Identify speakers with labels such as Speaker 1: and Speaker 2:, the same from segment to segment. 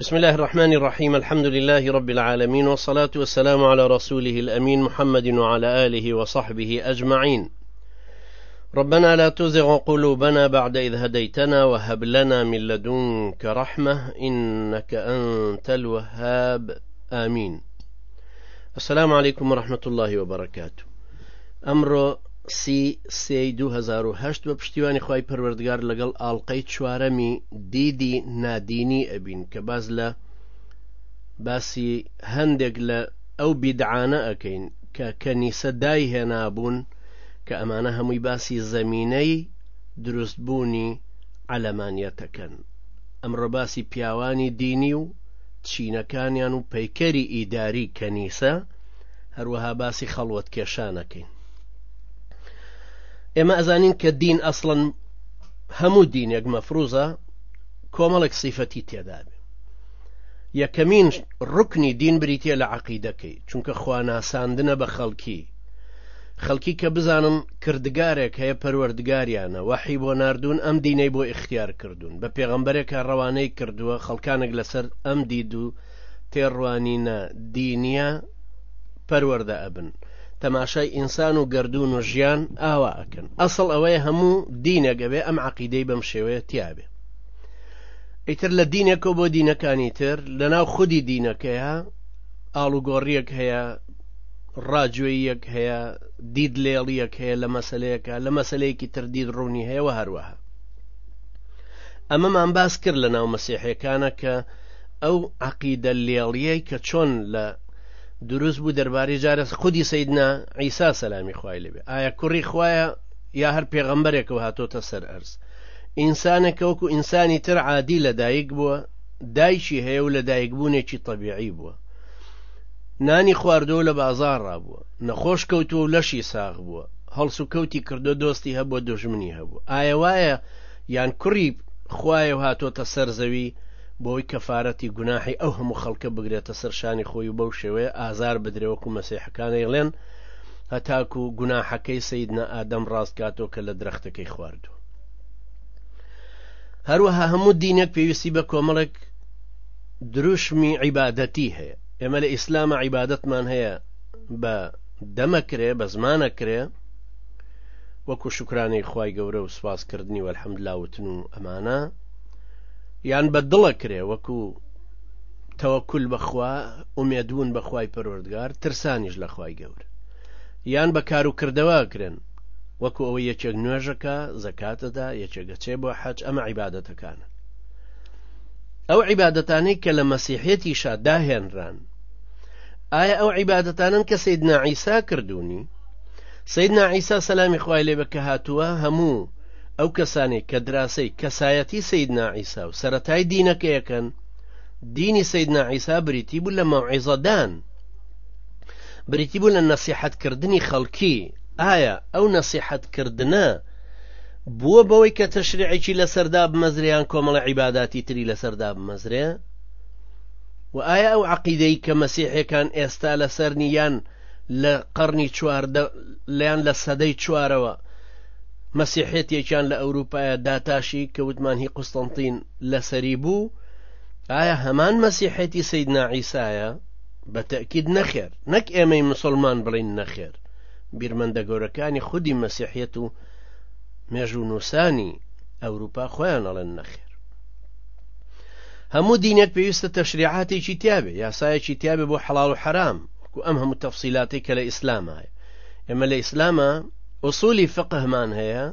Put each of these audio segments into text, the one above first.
Speaker 1: بسم الله الرحمن الرحيم الحمد لله رب العالمين والصلاة والسلام على رسوله الأمين محمد وعلى آله وصحبه أجمعين ربنا لا تزغ قلوبنا بعد إذ هديتنا وهب لنا من لدنك رحمة إنك أنت الوهاب آمين السلام عليكم ورحمة الله وبركاته ئەمڕۆ سی سێی 2010 بە پشتیوانی خی پەروەردگار لەگەڵ ئاڵلقەی چوارەمی دیدی نادینی ئەبین کە باز لە باسی هەندێک لە ئەو بیدعانە ئەکەین کە کەنیسە دای هێنابوون کە ئەمانە هەمووی باسی زەمینەی دروستبوونی عەلەمانیەتەکەن ئەمڕۆ باسی پیاوانی دینی و چینەکانیان و پەیکەری ئیداری کەنیسە هەروەها باسی خەڵوەت کێشانەکەین ئێمە ئەزانین کە دین ئەسڵەن هەموو دینێک مەفروزە کۆمەڵێک سیفەتی تێدابێ یەکەمین ڕکنی دین بریتە لە عقیدەکەی چونکە خواناساندنە بە خەڵکی خەڵکی کە بزانم کردگارێک هەیە پەروەردگاریانە وەحی بۆ نردون ئەم دینەی بۆ اختیار کردوون بە پێغمبەرێکە ڕەوانەی کردووە خەڵکانێک لەسەر ئەم دید و تێڕوانینە دینیە پەروەردە ئەبن تەماشای ئینسان و گردون و ژیان ئاوا ئەکەن ئەسڵ ئەوەیە هەموو دینەگەبێ ئەم عقیدەی بەم شێوەیە تیاابێ ئیتر لە دینێکە بۆ دینەکانی تر لەناو خودی دینەکەیە ئاڵوگۆڕیەک هەیە ڕاجوێیەک هەیە دید لێڵیەک هەیە لە مەسلەیەەکە لە مەسلەیەکی تر دید ڕوونی هەیەەوە هەروەها ئەمەمان باس کرد لە ناو مەسیحەکانە کە ئەو عەقیدە لێڵیەی کە چۆن لە دروست بوو دەربارەی جارە خودی سیدنا عیسا سەلامی خوای لەبێ ئایا کوڕی خوایە یا هەر پێغەمبەرێک و هاتۆتە سەر ئەرز ئینسانێکە وەکو ئینسانی تر عادی لەدایک بووە دایکی هەیە و لەدایک بوونێکی طببیعی بووە نانی خواردەوە لە بازار ڕابووە نەخۆش کەوتووە و لەشی ساغ بووە هەڵس و کەوتی کردو دۆستی هەبووە دژمنی هەبوو ئایا وایە یان کوڕی خوایەو هاتۆتە سەر زەوی بۆی کەفارەتی گوناحی ئەو هەموو خەڵکە بگرێتە سەر شانی خۆی و بەو شێوەیە ئازار بدرێ وەکو مەسیحەکان ئەیڵێن هەتاکو گوناحەکەی سەیدنا ئادەم ڕاست کاتۆ کە لە درەختەکەی خواردوو هەروەها هەموو دینێک پێویستی بە کۆمەڵێک دروشمی عیبادەتی هەیە ئێمە لە ئیسلامە عیبادەتمان هەیە بە دەمەکرێ بە زمانەکرێ وەکو شوکرانەی خوای گەورە و سوپاس کردنی والحمدللە وتن و ئەمانە یان بە دڵە کرێ وەکو تەوەکل بەخوا ئومێدبوون بەخوای پەروەردگار ترسانیش لە خوای گەور یان بە کار و کردەوە کرێن وەکو ئەوە یەکێک نوێژەکە زەکاتەدا یەکێگەچێ بۆ حەج ئەمە عیباەتەکانە ئەو عیباەتانەی کە لە مەسیحێتی شا داهێنران ئایا ئەو عیباەتانن کە سید ناعیسا کردوونی سەیدنا عیسا سەلامی خوای لێبێ کە هاتووە هەموو ئەو کەسانەی کە دراسەی کەسایەتی سەیدنا عیسا و سەرەتای دینەکەیەکەن دینی سەیدنا عیسا بریتی بوو لە مەوعیزەدان بریتی بوو لە نەسیحەتکردنی خەڵکی ئایا ئەو نەسیحەتکردنە بووە بەوەی کە تەشریعێکی لەسەردا بمەزریان کۆمەڵە عیباداتی تری لەسەردا بمەزرێ و ئایا ئەو عقیدەی کە مەسیحەکان ئێستا لەسەرنی یان لە قەڕنی چواردە لەیان لە سەدەی چوارەوە مەسیحێتێکیان لە ئەوروپایە داتاشی کە وتمان هی قوستنتین لەسەری بوو ئایا هەمان مەسیحێتی سید ناعیسایە بە تەکید نەخێر نەک ئێمەی مسلمان بڵین نەخێر بیرمەندە گەورەکانی خودی مەسیحێت و مێژوو نووسانی ئەوروپا خۆیان ئەڵێن نەخێر هەموو دینێک پێویستە تەشریعاتێکی تیاابێ یاسایەکی تیاابێ بۆ حەڵاو حرام گو ئەم هەموو تەفسیلاتەی کە لە ئیسلامە هەیە ئێمە لە ئیسلامە ئوسولی فقهمان هەیە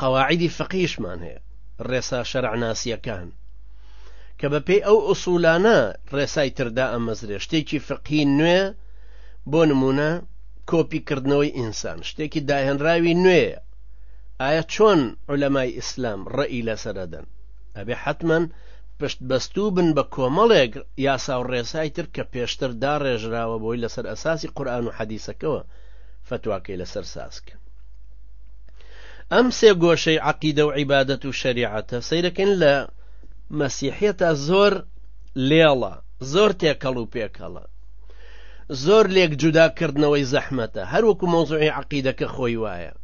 Speaker 1: قەواعدی فقیشمان هەیە ڕێسا شەرعناسیەکان کە بە پێی ئەو ئوسولانە ڕێسای تردا ئەمەزرێ شتێکی فقی نوێ بۆ نمونە کۆپی کردنەوەی ئینسان شتێکی داهێنراوی نوێیە ئایا چۆن علەمای ئیسلام ڕئی لەسەرەدەن ئەبێ حەتمەن پشت بەستوو بن بە کۆمەڵێک یاسا و ڕێسای تر کە پێشتر داڕێژراوە بۆی لەسەر ئەساسی قورآن و حەدیسەکەەوە فتواکەی لەسەر سازکە ئەم سێ گۆشەی عقیدە و عیبادەت و شەریعەتە سیرەکەن لە مەسیحەتە زۆر لێڵە زۆر تێکەڵ و پێکەڵە زۆر لێک جوداکردنەوەی زەحمەتە هەروەکو مۆزوعی عقیدەکە خۆی وایە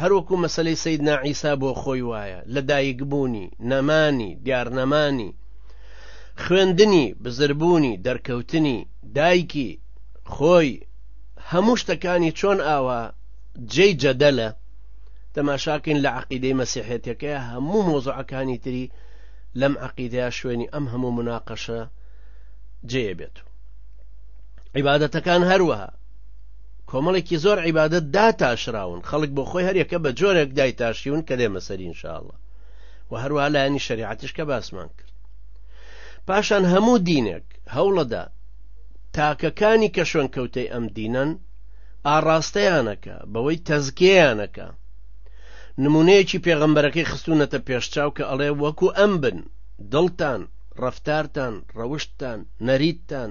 Speaker 1: هەروەکو مەسەلەی سەیدنا عیسا بۆ خۆی وایە، لە دایکبوونی، نەمانی، دیارنەمانی، خوێندنی، بزربوونی، دەرکەوتنی، دایکی، خۆی، هەموو شتەکانی چۆن ئاوا، جێی جەدەلە، تەماشاکەین لە عەقیدەی مەسیحێتەکەیا هەموو مەوزوعەکانی تری لەم عەقیدەیا شوێنی ئەم هەموو مناقەشە جێیەبێت و عیبادەتەکان هەروەها. کۆمەڵێکی زۆر عیبادەت داتاشراون خەڵک بۆ خۆی هەرێکە بە جۆرێک دایتاشیون کە دێمە سەری انشاءله و هەروە لایەنی شریعەتش کە باسمان کرد پاشان هەموو دینێک هەوڵەدا تاکەکانی کە شوێن کەوتەی ئەم دینەن ئاڕاستەیانەکە بەوەی تەزکێیانەکە نمونەیەکی پێغەمبەرەکەی خستونەتە پێشچاو کە ئەڵێ وەکو ئەم بن دڵتان ڕفتارتان ڕەوشتتان نەریتتان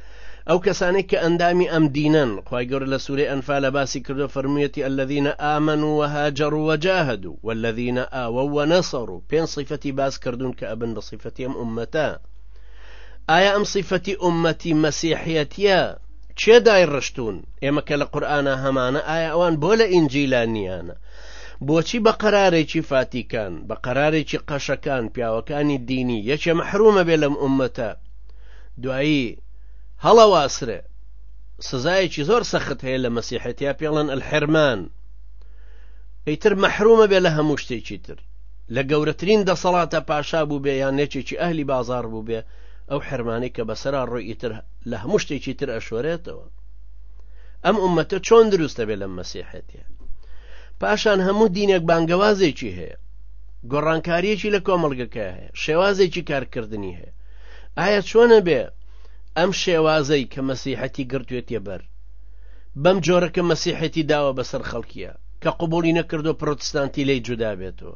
Speaker 1: ئەو کەسانەی کە ئەندامی ئەم دینەن خوای گەورە لە سورەی ئەنفالە باسی کردو فەرموویەتی الذین آمنوا وهاجروا وجاهدوا والذین آووا ونصروا پێنج صفەتی باس کردوون کە ئەبن بە صفەتی ئەم ئومەتە ئایا ئەم صفەتی ئومەتی مەسیحیەتە چێ دای ڕشتون ئێمە کە لە قورآە هەمانە ئایا ئەوان بۆ لە ئینجیلا نیانە بۆچی بە قەرارێکی فاتیکان بە قەرارێکی قەشەکان پیاوەکانی دینی یەکێ مەحرومە بێ لەم ئومەتە دوایی هەڵەواسرێ سزایەکی زۆر سەخت هەیە لە مەسیحەتیا پێڵەن الحرمان ئیتر مەحرومە بێ لە هەموو شتێکی تر لە گەورەترین دەسەڵاتە پاشا بوو بێ یان نێچێکی ئەهلی بازار بوو بێ ئەو حرمانەی کە بەسرا ڕۆی ئیتر لە هەموو شتێکی تر ئەشۆرێتەوە ئەم عومەتە چۆن دروستە بێ لەم مەسیحەتە پاشان هەموو دینێک بانگەوازێکی هەیە گۆڕانکاریەکی لە کۆمەلگەکە هەیە شێوازێکی کارکردنی هەیە ئایا چۆنە بێ ئەم شێوازەی کە مەسیحەتی گرتوێتیە بەر بەم جۆرە کە مەسیحەتی داوە بەسەر خەڵکیە کە قوبولی نەکردو پرۆتستانتی لی جودا بێتەوە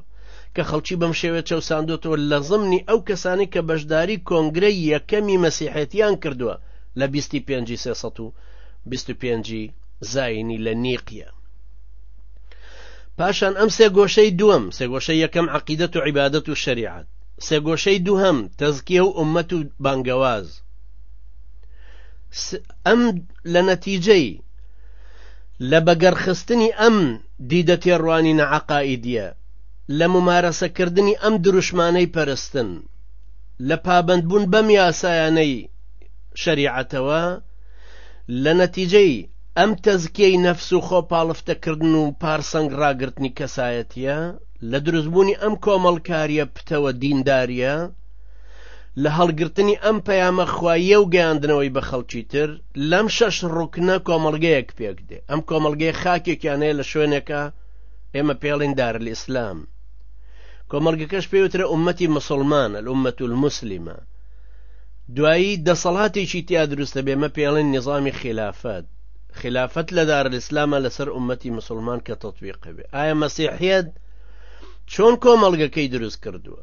Speaker 1: کە خەڵکی بەم شێوێ چەساندۆتەوە لە زمنی ئەو کەسانی کە بەشداری کۆنگرە یەکەمی مەسیحەتیان کردووە لە 25 زینی لە نیقیە پاشان ئەم سێ گۆشەی دووەم سێگۆشە یەکەم عقیدەت و عیبادەت و شریعەت سێگۆشەی دووهەم تەزکیە و ئومەت و بانگەواز ئەم لە نەتیجەی لە بەگەڕخستنی ئەم دیدە تێڕوانی نەعقائیدیە لە ممارەسەکردنی ئەم دروشمانەی پەرستن لە پابندبوون بەم یاسایانەی شەریعەتەوە لە نەتیجەی ئەم تەزکیەی نەفس و خۆپاڵفتەکردن و پارسەنگ ڕاگررتنی کەسایەتە لە دروستبوونی ئەم کۆمەڵکاریە پتەوە دینداریە لە هەڵگرتنی ئەم پەیامە خواییە و گەیاندنەوەی بە خەڵکی تر لەم شەش ڕوکنە کۆمەلگەیەک پێک دێ ئەم کۆمەلگەی خاکێکیانەیە لە شوێنێکە ئێمە پێڵین دار لە ئیسلام کۆمەلگەکەش پێوترە عومەتی مسلمان ئەلعومەت المسلمە دوایی دەسەڵاتێکی تیا دروستە بێمە پێڵێن نظامی خلافەت خلافەت لە دارلسلامە لەسەر ئومەتی مسلمان کە تطبیقە بێ ئایا مەسیحیت چۆن کۆمەڵگەکەی دروست کردووە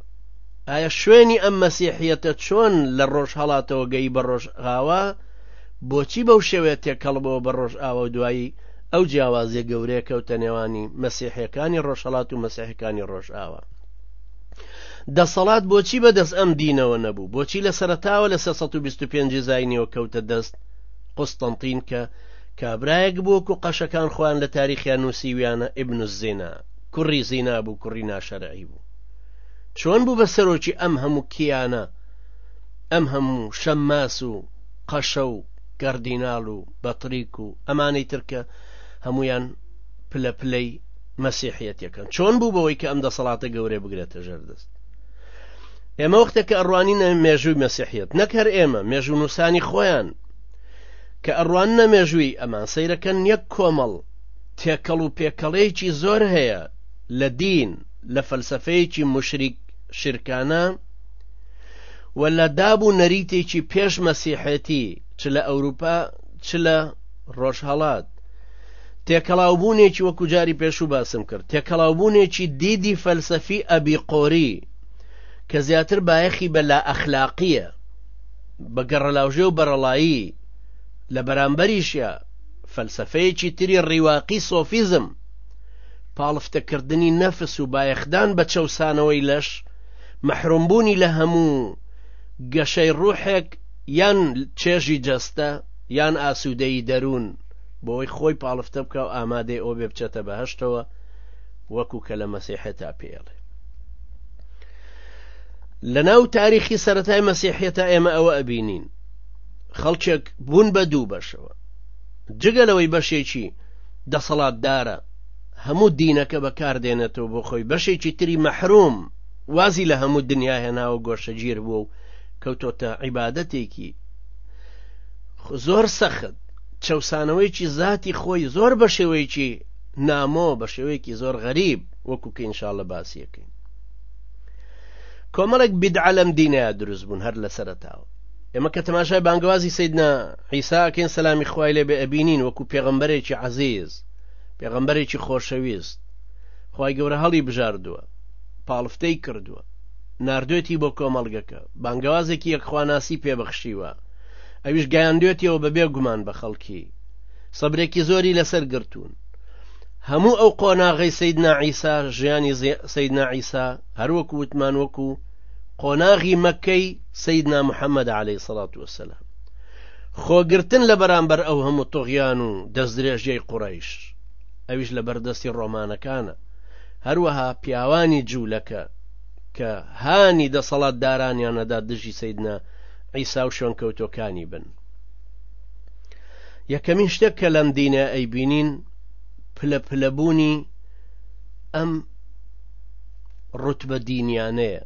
Speaker 1: ئایا شوێنی ئەم مەسیحیەتە چۆن لە ڕۆژ هەڵاتەوە گەی بە ڕۆژئاوا بۆچی بەو شێوەیە تێکەڵبەوە بە ڕۆژ ئاوە دوایی ئەو جیاوازیە گەورەیە کەوتە نێوانی مەسیحەکانی ڕۆژهڵات و مەسیحەکانی ڕۆژ ئاوە دەسەڵات بۆچی بەدەست ئەم دینەوە نەبوو بۆچی لە سەرتاوە لە 1925 زینەوە کەوتە دەست قوستەنتین کە کابرایەک بوو کو قەشەکان خۆیان لە تاریخیان نووسیویانە ئیبن زینا کوڕی زینا بوو کوڕی ناشەرعی بوو چۆن بوو بە سەرۆکی ئەم هەموو کیانە ئەم هەموو شەماس و قەشە و گەردیناڵ و بەتریک و ئەمانەی ترکە هەمویان پلە پلەی مەسیحەتەکەن چۆن بوو بەوەی کە ئەم دەسەڵاتە گەورە بگرێتە ژەردەست ئێمە وەختێک کە ئەڕوانینە مێژووی مەسیحیت نەک هەر ئێمە مێژوو نووسانی خۆیان کە ئەڕوان نە مێژووی ئەمان سەیرەکەن یەک کۆمەڵ تێکەڵ و پێکەڵەیەکی زۆر هەیە لە دین لە فەلسفەیەکی مشریک شرکانە و لە داب و نەریتێکی پێش مەسیحێتی چ لە ئەوروپا چ لە ڕۆژهڵات تێکەڵاوبوونێکی وەکوجاری پێشوو باسم کرد تێکەڵاوبوونێکی دیدی فەلسەفی ئەبی قۆری کە زیاتر بایەخی بە لا ئەخلاقیە بە گەڕەلاوژێ و بەرەڵایی لە بەرامبەریشە فەلسفەیەکی تری ڕیواقی سۆفیزم پاڵفتەکردنی نەفس و بایەخدان بە چەسانەوەی لەش مەحرومبوونی لە هەموو گەشەی ڕوحێک یان چێژی جەستە یان ئاسوودەی دەروون بۆی خۆی پاڵفتە بکە و ئامادەی ئەو بێ بچێتە بەهشتەوە وەکو کە لە مەسیحێتا پێڵێ لە ناو تاریخی سەتای مەسیحێتە ئێمە ئەوە ئەبینین خەڵکێک بوون بە دوو بەشەوە جگە لەوەی بەشێکی دەسەڵاتدارە هەموو دینەکە بەکاردێنێتەوە بۆ خۆی بەشێکی تری مەحروم وازی لە هەموو دنیا هێناوە گۆشەگیر بووە و کەوتۆتە عیباەتێکی زۆر سەخت چەسانەوەیکی زاتی خۆی زۆر بە شێوەیەکی نامۆ بە شێوەیەکی زۆر غەریب وەکو کە ئینشاءاللە باسیەکەین کۆمەڵێک بدعە لەم دینەیە دروست بوون هەر لە سەرتاوە ئێمە کە تەماشای بانگوازی سیدنا عیساکەین سەلامی خوای لێ بێ ئەبینین وەکو پێغمبەرێکی عزیز پێغمبەرێکی خۆشەویست خی گەورە هەڵی بژاردووە پاڵفتەی کردووە نردێتی بۆ کۆمەڵگەکە بانگوازێکی یەکخواناسی پێبەخشیوە ئەویش گەیاندێتیەوە بەبێ گومان بە خەڵکی سەبرێکی زۆری لەسەر گرتوون هەموو ئەو قۆناغی سیدنا عیسا ژیانی سیدنا عیسا هەروەکو وتمان وەکو قۆناغی مەکەی سیدنا محەممەد عليهەی سەڵات وسلام خۆگرتن لە بەرامبەر ئەو هەموو تۆغیان و دەستدرێژیەی قوڕیش ئەویش لە بەردەستی ڕۆمانەکانە هەروەها پیاوانی جوولەکە کە هانی دەسەڵات دارانیانەدا دژی سیدنا عیسا و شوێنکەوتۆکانی بن یەکەمین شتێک کە لەم دینە ئەیبینین پلە پلەبوونی ئەم ڕوتبە دینیانەیە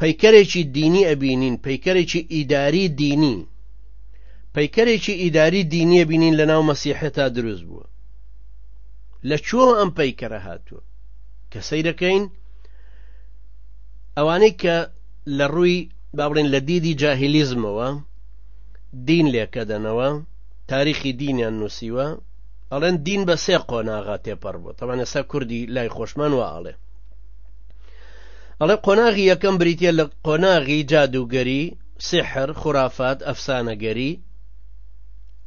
Speaker 1: پەیکەرێکی دینی ئەبینین پەیکەرێکی ئیداری دینی پەیکەرێکی ئیداری دینیە بینین لە ناو مەسیحە تا دروست بووە لە چۆ ئەم پەیکەرە هاتووە کە سەیرەکەین ئەوانەی کە لە ڕووی با بڵێن لە دیدی جاهلیزمەوە دین لێکەدەنەوە تاریخی دینیان نووسیوە ئەڵێن دین بە سێ قۆناغا تێپەڕ بوو تەوان ئێستا کوردی لای خۆشمان وە ئاڵێ ئەڵێ قۆناغی یەکەم بریتە لە قۆناغی جادوگەری سحر خورافات ئەفسانەگەری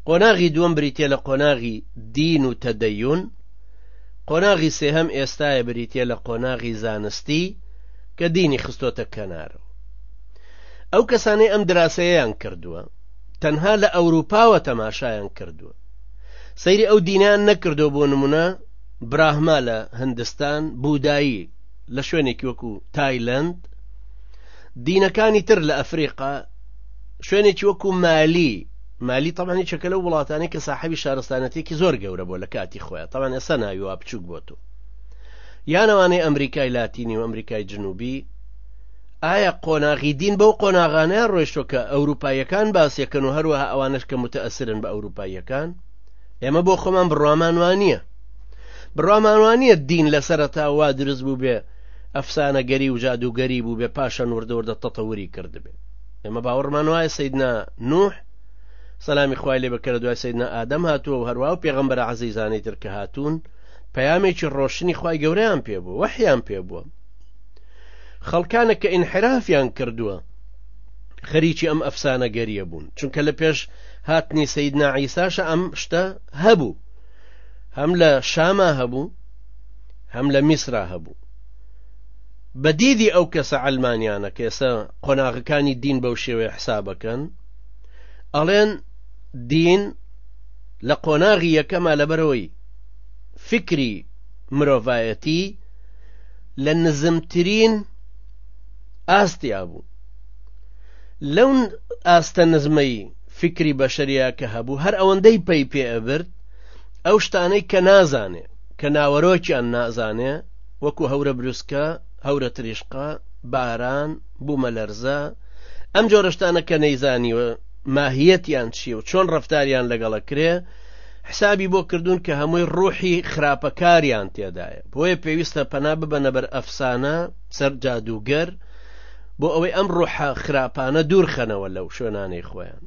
Speaker 1: قۆناغی دووەم بریتە لە قۆناغی دین و تەدەیون قۆناغی سێهەم ئێستاە بریتە لە قۆناغی زانستی کە دینی خستۆتە کەنارەوە ئەو کەسانەی ئەم دراسەیەیان کردووە تەنها لە ئەوروپاوە تەماشایان کردووە سەیری ئەو دینان نەکردو بۆ نمونە براهما لە هندستان بودایی لە شوێنێکی وەکو تایلند دینەکانی تر لە ئەفریقا شوێنێکی وەکو مالی مالی تەمانی چەکە لە وڵاتانی کە ساحبی شارستانەتێکی زۆر گەورە بۆ لە کاتی خۆیان تەوان ئێستا ناوی وا بچووک بۆ تو یانەوانەی ئەمریکای لاتینی و ئەمریکای جنوبی ئایا قۆناغی دین بەو قۆناغانەیان ڕۆیشتوە کە ئەوروپاییەکان باسیەکەن و هەروەها ئەوانش کە متەئسرن بە ئەوروپاییەکان ئێمە بۆ خۆمان بڕوامان وانە بڕوامان وانە دین لە سەرەتا وا دروست بوو بێ ئەفسانەگەری و جادوگەری بوو بێ پاشان وردەوردە تەتەوری کردبێ ئێمە باوەڕمان وایە سیدنا نوح سەلامی خوای لێ بەکەرە دوای سیدنا ئادەم هاتووە و هەروە و پێغمبەر عزیزانەی تر کە هاتوون پەیامێکی ڕۆشنی خی گەوریان پێ بوو وەحیان پێ بووە خەڵکانە کە ئینحرافیان کردووە خەریکی ئەم ئەفسانە گەریە بوون چونکە لە پێش هاتنی سید ناعیساشە ئەم شتە هەبوو هەم لە شاما هەبوو هەم لە میسرا هەبوو بە دیدی ئەو کەسە ئەلمانیانە کە ئێستا قۆناغەکانی دین بەو شێوەیە حسابەکەن ئەڵێن دین لە قۆناغی یەکەما لەبەرەوەی فکری مرۆڤایەتی لە نزمترین ئاستیا بوو لەو ئاستە نزمەی فکری بەشەریا کە هەبوو هەر ئەوەندەی پەی پێ ئەبرد ئەو شتانەی کە نازانێ کە ناوەرۆکیان نازانێ وەکو هەورە بروسکە هەورە تریشقا باران بوومە لەرزە ئەم جۆرەشتانە کە نەیزانیوە ماهیەتیان چیە و چۆن ڕفتاریان لەگەڵە کرێ حسابی بۆ کردوون کە هەمووی ڕوحی خراپەکاریان تێدایە بۆیە پێویستە پەنا ببەنە بەر ئەفسانە سەر جادووگەر بۆ ئەوەی ئەم ڕوحە خراپانە دوورخەنەوە لەو شوێنانەی خۆیان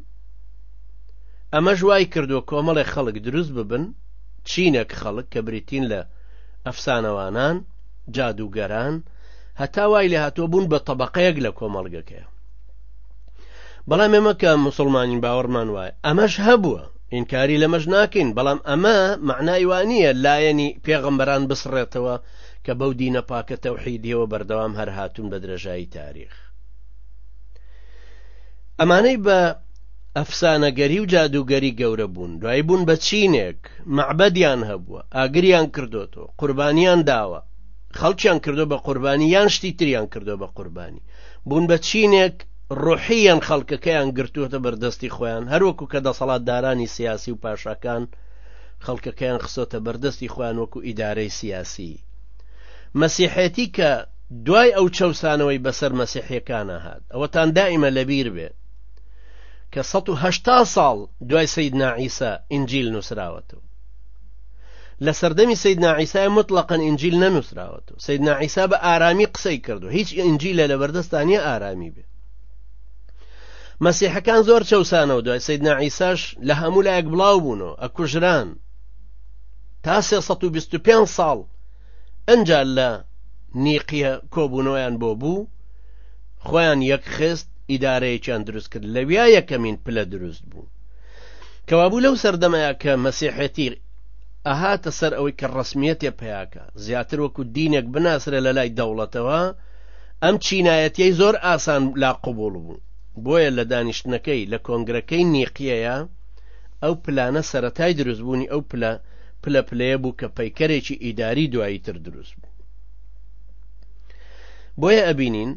Speaker 1: ئەمەش وای کردووە کۆمەڵێ خەڵک دروست ببن چینێک خەڵک کە بریتین لە ئەفسانەوانان جادوگەران هەتا وای لە هاتووە بوون بە طبقەیەک لە کۆمەڵگەکەیە بەڵام ئێمە کە مسلمانین باوەڕمان وایە ئەمەش هەبووە ئینکاری لەمەش ناکەین بەڵام ئەمە مەعنای وا نییە لایەنی پێغەمبەران بسڕێتەوە کە بەو دینە پاکە تەوحیدیەوە بەردەوام هەر هاتوون بە درێژایی تاریخ ئەمانەی بە ئەفسانەگەری و جادوگەری گەورە بوون دوایی بوون بە چینێک معبەدیان هەبووە ئاگریان کردوەوە قوربانیان داوە خەڵکیان کردو بە قوربانی یان شتی تریان کردو بە قوربانی بوون بە چینێک ڕوحیان خەڵکەکەیان گرتووەتە بەردەستی خۆیان هەروەکو کە دەسەڵاتدارانی سیاسی و پاشاکان خەڵکەکەیان خسۆتە بەردەستی خۆیان وەکو ئیدارەی سیاسی مەسیحێتی کە دوای ئەو چەسانەوەی بەسەر مەسیحیەکانە هات ئەوەتان دائیمە لەبیر بێ کە 1970 ساڵ دوای سید ناعیسا ئینجیل نووسراوەتەوە لە سەردەمی سید ناعیسای مطلقەن ئینجیل نەنووسراوەت سەیدنا عیسا بە ئارامی قسەی کرد و هیچ ئینجیلە لە بەردەستا نیە ئارامی بێ مەسیحەکان زۆر چەسانەوە دوای سەیدنا عیساش لە هەموو لایەک بڵاو بوونەوە ئەکوژران تا 325 ساڵ ئەجا لە نیقیە کۆبوونەوەیان بۆ بوو خۆیان یەک خست ئیدارەیەکیان دروست کرد لەویا یەکەمین پلە دروست بوو کەوابوو لەو سەردەمەیە کە مەسیحەتی ئەهاتە سەر ئەوەی کە ڕسمیەتێ پیاکە زیاتر وەکو دینێک بناسرێ لە لای دەوڵەتەوە، ئەم چینایەتیەی زۆر ئاسان لا قبوڵ بوو. بۆیە لە دانیشتنەکەی لە کۆنگرەکەی نیقیەیا ئەو پلانە سەرەتای دروست بوونی ئەو پلە پلە پلەیە بوو کە پەیکەرێکی ئیداری دوایی تر دروست بوو. بۆیە ئەبینین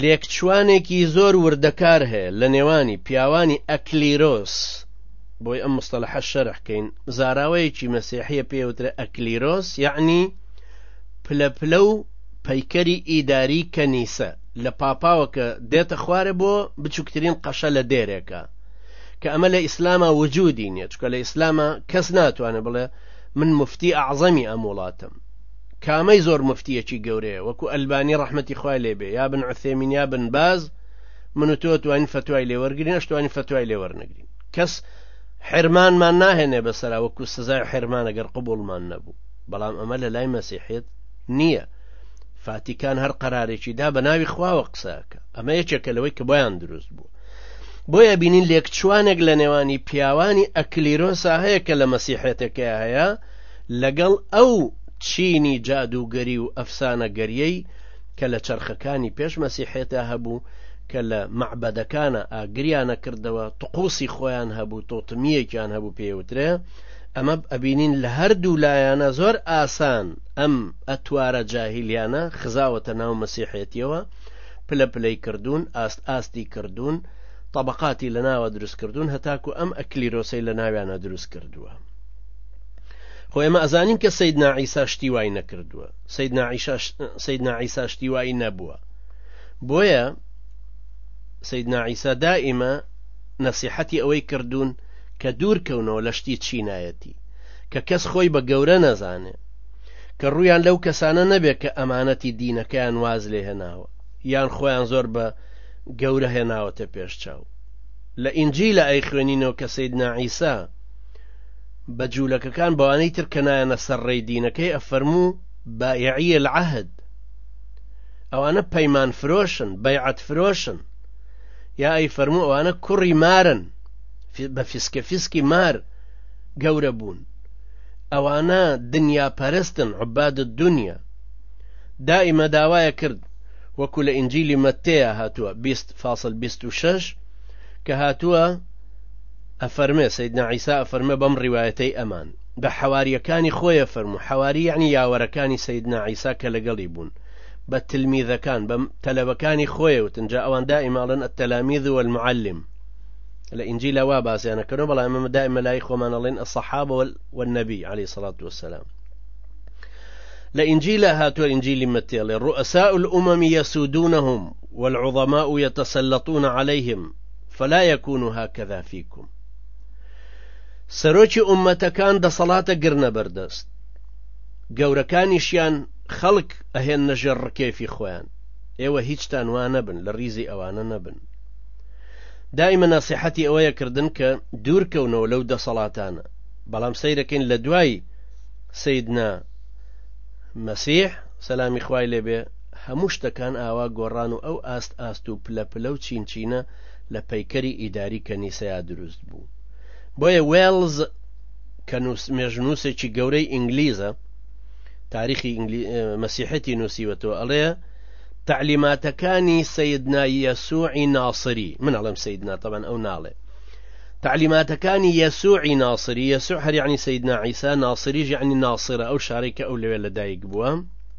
Speaker 1: لێکچوانێکی زۆر وردەکار هەیە لە نێوانی پیاوانی ئەکلیرۆس بۆی ئەم مستەلەحە شەرح کەین زاراوەیەکی مەسیحیە پێوترە ئەکلیرۆس یعنی پلە پلە و پەیکەری ئیداری کەنیسە لە پاپاوە کە دێتە خوارە بۆ بچووکترین قەشە لە دێرێکە کە ئەمە لە ئیسلامە وجودی نیە چکە لە ئیسلامە کەس ناتوانێت بڵێ من مفتی ئەعظەمی ئەم وڵاتم کامەی زۆر مفتیەکی گەورەیە وەکو ئەلبانی ڕحمەتی خوای لێبێ یا بن عثێمینیا بن باز من و تۆ توانین فتوای لێوەرگین ئەشتوانین فتوای لێوەرنەگرین کەس حرمانمان ناهێنێ بەسەرا وەکو سزای حرمان ئەگەر قبولمان نەبوو بەڵام ئەمە لە لای مەسیحێت نییە فاتیکان هەر قەرارێکی دا بە ناوی خواوە قسەکە ئەمە یەکێکە لەوەی کە بۆیان دروست بوو بۆیە بینین لێکچوانێک لە نێوانی پیاوانی ئەکلیرۆسا هەیە کە لە مەسیحێتەکە هەیە لەگەڵ ئەو چینی جادوگەری و ئەفسانەگەریەی کە لە چەرخەکانی پێش مەسیحێتا هەبوو کە لە مەعبەدەکانە ئاگریانە کردەوە تقوسی خۆیان هەبوو تۆتمیەکیان هەبوو پێوترێ ئەمە ئەبینین لە هەردوو لایەنە زۆر ئاسان ئەم ئەتوارە جاهیلیانە خزاوەتە ناو مەسیحێتیەوە پلە پلەی کردوون ئاست ئاستی کردوون طبقاتی لە ناوە دروست کردوون هەتاکو ئەم ئەکلیرۆسەی لە ناویانە دروست کردووە خۆ ئێمە ئەزانین کە سید ناعیسا شتی وای نەکردووە سەیدنا عیشا سەیدنا عیسا شتی وایی نەبووە بۆیە سەیدنا عیسا دائیمە نەسیحەتی ئەوەی کردوون کە دوور کەونەوە لە شتی چینایەتی کە کەس خۆی بە گەورە نەزانێ کە ڕویان لەو کەسانە نەبێت کە ئەمانەتی دینەکەیان واز لێ هێناوە یان خۆیان زۆر بە گەورە هێناوەتە پێش چاو لە ئینجی لە ئەی خوێنینەوە کە سیدنا عیسا بە جوولەکەکان بەوانەی تر کە نایەنە سەر ڕێی دینەکەی ئەفەرموو بایعی العهد ئەوانە پەیمان فرۆشن بەیعەت فرۆشن یا ئەی فەرموو ئەوانە کوڕی مارن بە فیسکە فیسکی مار گەورە بوون ئەوانە دنیا پەرستن عباد دنیا دائیمە داوایە کرد وەکو لە ئینجیلی مەتەیە هاتووە 20 فاصل 26 کە هاتووە ئەفەرمێ، سەیدنا عیسا ئەفەرمێ بەم ڕیوایەتەی ئەمان، بە حەوارییەکانی خۆی ئەفەرموو، حەواری یەعنی یاوەرەکانی سەیدنا عیسا کە لەگەڵی بوون، بە تلمیذەکان، بە، تەلەبەکانی خۆی ئەوتن، جا ئەوان دائیمە ئەڵێن التلامیذ و المعلم، لە ئینجیلا وا باسیان ئەکەنەوە، بەڵام ئێمە دائیمە لای خۆمان ئەڵێن الصحابە و، والنبی علیە الصلاة والسلام. لە ئینجیلا هاتووە ئینجیلی مەتیەڵێ، رؤساء الامم یسودونهم والعظماء یتسلطون علیهم، فلا يكون هكذا فيكم سەرۆکی ئومەتەکان دەسەڵاتە گرنە بەردەست گەورەکانیشیان خەڵک ئەهێن نەژێر ڕکێفی خۆیان ئێوە هیچتان وا نەبن لە ڕیزی ئەوانە نەبن دائیمە ناسیحەتی ئەوەیە کردن کە دوورکەونەوە لەو دەسەڵاتانە بەڵام سیرەکەین لە دوای سیدنا مەسیح سەلامی خوای لێبێ هەموو شتەکان ئاوا گۆڕان و ئەو ئاست ئاست و پلە پلە و چین چینە لە پەیکەری ئیداری کەنیسەیا دروست بوو. بۆیە وێڵز کە نووس مێژنووسێکی گەورەی ئینگلیزە تاریخی ئینگلی... مەسیحەتی نووسیوەتەوە ئەڵێ تعلیماتەکانی سیدنا یەسوعی ناصری من ئەڵێم سیدنا طبعا ئەو ناڵێ تعلیماتەکانی یەسوعی ناصری یەسوع هەر یعنی سیدنا عیسا ناصریش یعنی ناصرە ئەو شارێک کە ئەو لەوێ لەدایک بووە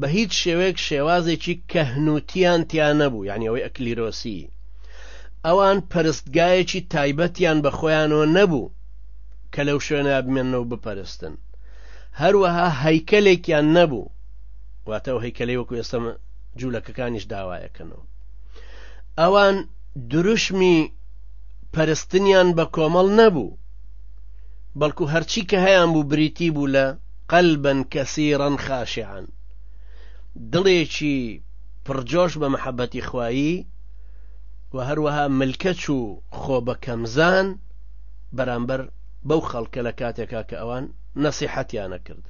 Speaker 1: بە هیچ شێوەیەک شێوازێکی کەهنوتیان تیا نەبوو یعنی ئەوەی ئەکلیرۆسی ئەوان پەرستگایەکی تایبەتیان بە خۆیانەوە نەبوو کە لەو شوێنە بمێنەوە بپەرستن هەروەها هەیکەلێکیان نەبوو واتە و هەیکەلی وەکو ئێستا جوولەکەکانیش داوایەکەنەوە ئەوان دروشمی پەرستنیان بە کۆمەڵ نەبوو بەڵکو هەرچی کە هەیان بوو بریتی بوو لە قلبا کسیرا خاشعا دڵێکی پڕجۆش بە محەبەتی خوایی و هەروەها ملکەچ و خۆ بە کەمزان بەرامبەر بەو خەڵکە لە کاتێکا کە ئەوان نەسیحەتیانە کرد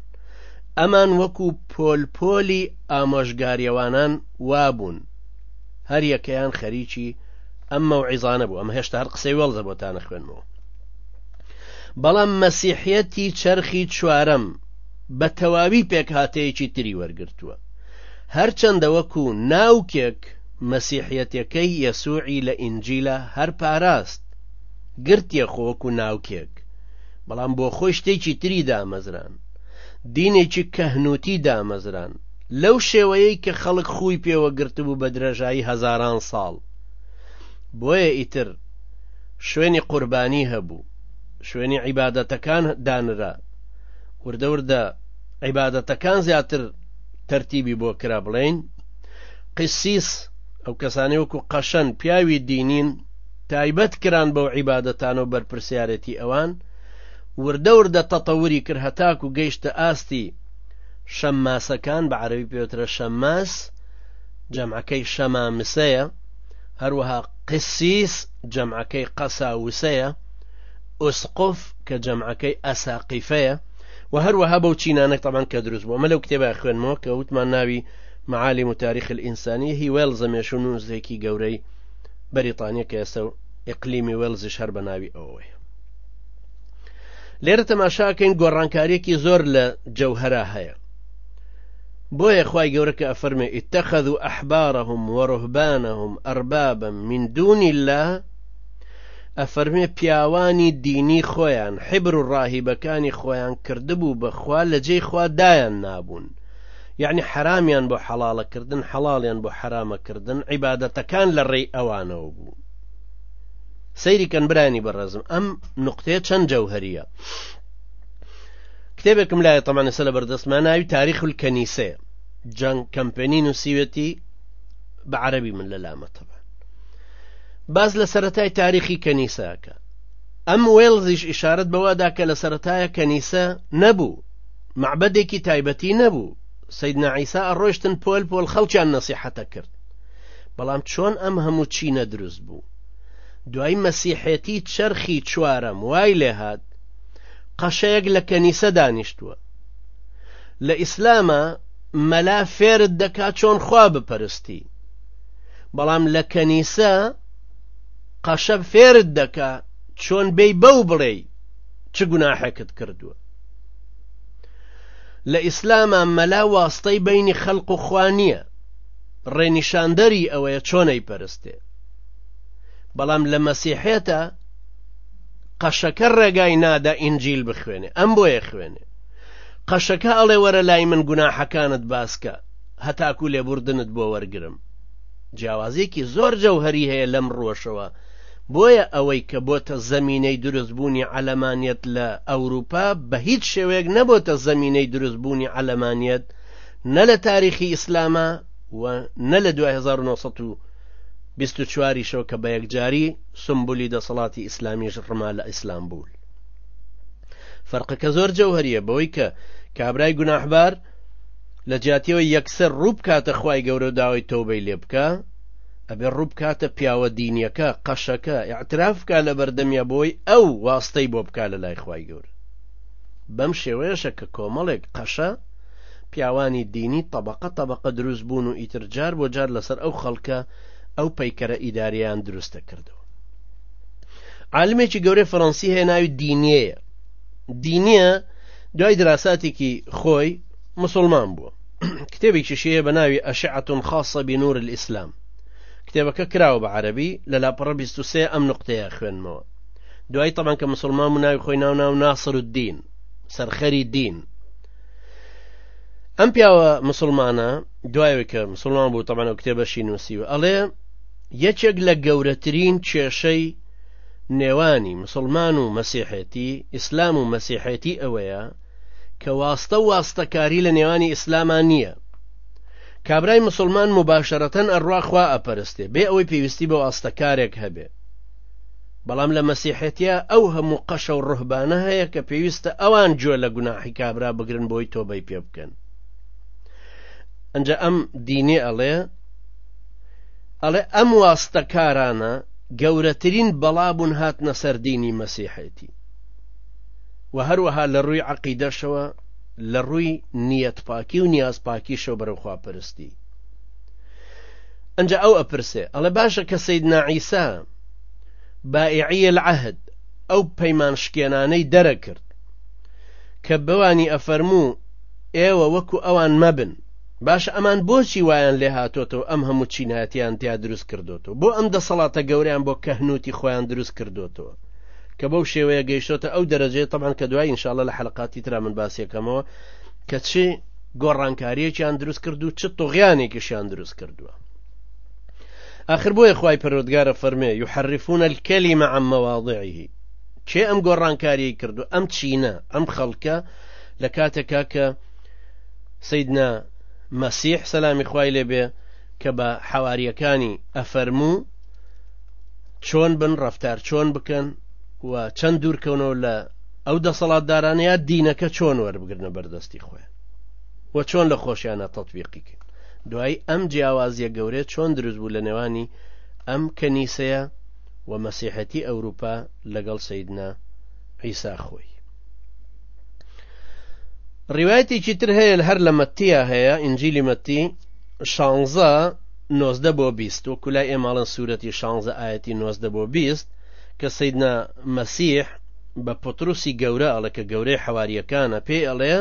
Speaker 1: ئەمان وەکو پۆلپۆلی ئامۆژگاریەوانان وابوون هەر یەکەیان خەریکی ئەم مەوعیزانە بوو ئەم هێشتا هەر قسەی وەڵزە بۆتانە خوێنمەوە بەڵام مەسیحیەتی چەرخی چوارەم بە تەواوی پێکهاتەیەکی تری وەرگرتووە، هەرچەندە وەکو ناوکێک مەسیحیەتەکەی یەسوعی لە ئینجیلە هەر پاراست، گرتیە خۆ وەکو ناوکێک، بەڵام بۆ خۆی شتێکی تری دامەزران، دینێکی کەهنوتی دامەزران، لەو شێوەیەی کە خەڵک خوی پێوە گرتبوو بە درێژایی هەزاران ساڵ، بۆیە ئیتر شوێنی قوربانی هەبوو، شوێنی عیبادەتەکان دانرا، وردە وردە عیبادەتەکان زیاتر تەرتیبی بۆ کرا، بڵێین قسیس، ئەو کەسانەی وەکو قەشەن پیاوی دینین تایبەت کران بەو عیبادەتانە و بەرپرسیارێتی ئەوان وردە وردە تەتەوری کرد هەتاکو گەیشتە ئاستی شەمماسەکان بە عەرەبی پێوترە شەمماس جەمعەکەی شەمامسەیە هەروەها قسیس جەمعەکەی قەسا وسەیە ئۆسقف کە جەمعەکەی ئەساقیفەیە و هەروەها بەو چینانە تەمان کە دروست بووە مە لەو کتێبە خوێنمەوە کە وتمان ناوی معالی و تاریخ ئینسانی هی وێڵ زەمێش و نووزێکی گەورەی بەریتانیا کە ئێستا و ئقلیمی وێڵزیش هەر بە ناوی ئەوەیە لێرە تەماشاکەین گۆڕانکاریەکی زۆر لە جەوهرا هەیە بۆیە خوای گەورە کە ئەفەرمێ اتخذوا احبارهم ورهبانهم اربابا من دون الله ئەفەرمێ پیاوانی دینی خۆیان حبر و ڕاهیبەکانی خۆیان کردبوو بەخوا لە جێی خوا دایان نابوون یعنی حرامیان بۆ حەڵاڵەکردن حەڵاڵیان بۆ حرامەکردن عیبادەتەکان لە ڕێی ئەوانەوە بوو سەیری کەن برانی بەڕێزم ئەم نقطەیە چەند جەوهریە کتێبێکم لایە تەمانەسە لە بەردەستمە ناوی تاریخ و کەنیسەیە جەنگ کەمپێنی نووسیوەتی بە عەربی من لە لامەتەبە باز لە سەتای تاریخی کەنیساکە ئەم وێڵزیش ئشارەت بەوادا کە لە سەتایە کەنیسە نەبوو معبەدێکی تایبەتی نەبوو سید نعیسا ئەڕۆشتن پۆل پۆل خەڵکیان نەسیحەتە کرد بەڵام چۆن ئەم هەموو چینە دروست بوو دوای مەسیحێتی چرخی چوارەم وای لێهات قەشەیەک لە کەنیسە دانیشتووە لە ئیسلامە مەلا فێرت دەکات چۆن خوا بپەرستی بەڵام لە کەنیسە قەشە فێرت دەکا چۆن بێی بەو بڵێ چ گوناحێکت کردووە لە ئیسلامە مەلا واستەی بینی خەلق و خوا نییە ڕێنیشاندەری ئەوەیە چۆنەی پەرستێ بەڵام لە مەسیحێتە قەشەکە ڕێگای نادا ئینجیل بخوێنێ ئەم بۆیە خوێنێ قەشەکە ئەڵێ وەرە لای من گوناحەکانت باسکە هەتاکو لێبوردنت بۆ وەرگرم جیاوازێکی زۆر جەوهری هەیە لەم ڕوەشەوە بۆیە ئەوەی کە بۆتە زەمینەی دروستبوونی ئەلەمانیت لە ئەوروپا بە هیچ شێوەیەک نەبۆتە زەمینەی دروستبوونی ئەلەمانیت نە لە تاریخی ئیسلامە و نە لە 2924 شەو کە بە یەکجاری سمبولی دەسەڵاتی ئیسلامیش ڕما لە ئیسلام بوو فەرقەکە زۆر جەوهریە بەوەی کە کابرای گوناحبار لە جیاتیەوە یەکسەر ڕووب کاتە خی گەورە داوای تۆبەی لێ بکە ئەبێ ڕووب کاتە پیاوە دینیەکە قەشەکە اعتراف بکە لە بەردەمیا بۆی ئەو واستەی بۆ بکە لە لای خی گەورە بەم شێوەیەشە کە کۆمەڵێک قەشە پیاوانی دینی تەبەقە تەبەقە دروست بوون و ئیتر جار بۆ جار لەسەر ئەو خەڵکە ئەو پەیکەرە ئیداریەیان دروست دەکردەوە عالمێکی گەورەی فەڕەنسی هەیە ناوی دینیەیە دینیە دوای دراساتێکی خۆی مسلمان بووە کتێبێکی شەیە بە ناوی ئەشعەتون خاصە بینور الئیسلام کتێبەکە کراوە بە عەربی لە لاپەڕە 23 ئەم نقطەیە خوێنمەوە دوای تەمان کە مسلمان و ناوی خۆی ناو ناو ناسر الدین سەرخەری دین ئەم پیاوە مسلمانە دوایەوە کە مسلمان بوو تەمانە و کتێبەشی نووسیوە ئەڵێ یەکێک لە گەورەترین کێشەی نێوانی مسلمان و مەسیحێتی ئیسلام و مەسیحێتی ئەوەیە کە واستە واستەکاری لە نێوانی ئیسلامان نییە کابرای مسلمان مباشرەتەن ئەڕواخوا ئەپەرستێ بێ ئەوەی پێویستی بە واستەکارێک هەبێ بەڵام لە مەسیحێتیە ئەو هەموو قەشە و ڕهبانە هەیە کە پێویستە ئەوان جۆ لە گوناحی کابرا بگرن بۆی تۆبەی پێ بکەن ئەجا ئەم دینێ ئەڵێ ئەڵێ ئەم واستە کارانە گەورەترین بەڵابوون هاتنە سەر دینی مەسیحێتی و هەروەها لە ڕووی عقیدەشەوە لە ڕووی نیەت پاکی و نیاز پاکیشەوە بەرەخواپەرستی ئەجا ئەو ئەپرسێ ئەڵێ باشە کە سید ناعیسا بائعیە لە عهد ئەو پەیمان شکێنانەی دەرەکرد کە بەوانی ئەفەرموو ئێوە وەکو ئەوان مەبن باشە ئەمان بۆچی وایان لێ هاتۆتەوە ئەم هەموو چینایەتیان تیا دروست کردوتەوە بۆ ئەم دەسەڵاتە گەوریان بۆ کەهنوتی خۆیان دروست کردوتەوە کە بەو شێوەیە گەیشتۆتە ئەو دەرەجەی تەمان کە دوای انشاءله لە حلقاتی ترا من باسیەکەمەوە کە چی گۆڕانکاریەکیان دروست کرد و چ تۆغیانێکیشیان دروست کردووە آخر بۆیە خی پەرۆدگارە فەرمێ یحرفون الكلمە عن مواضعه کێ ئەم گۆڕانکاریی کردو ئەم چینە ئەم خەڵکە لە کاتێکا کە سیدنا مەسیح سەلامی خوای لێبێ کە بە حەواریەکانی ئەفەرموو چۆن بن ڕفتار چۆن بکەن و چەند دوورکەونەوە لە ئەو دەسەڵاتدارانەیە دینەکە چۆن وەربگرنە بەردەستی خۆیان و چۆن لە خۆشیانە تەطببیقی کرد دوایی ئەم جیاوازیە گەورەیە چۆن دروست بوو لە نێوانی ئەم کەنیسەیە و مەسیحەتی ئەوروپا لەگەڵ سیدنا عیسا خۆی ڕیواەتێکی تر هەیە هەر لە مەتیە هەیە ئینجیلی مەتی شانزە نۆزدە بۆ بیست و کولای ئێماڵن سوورەتی شانزە ئاەتی نۆزدە بۆ بیست کە سیدنا مەسیح بە پطروسی گەورە ئەڵێ کە گەورەی حەواریەکانە پێی ئەڵێ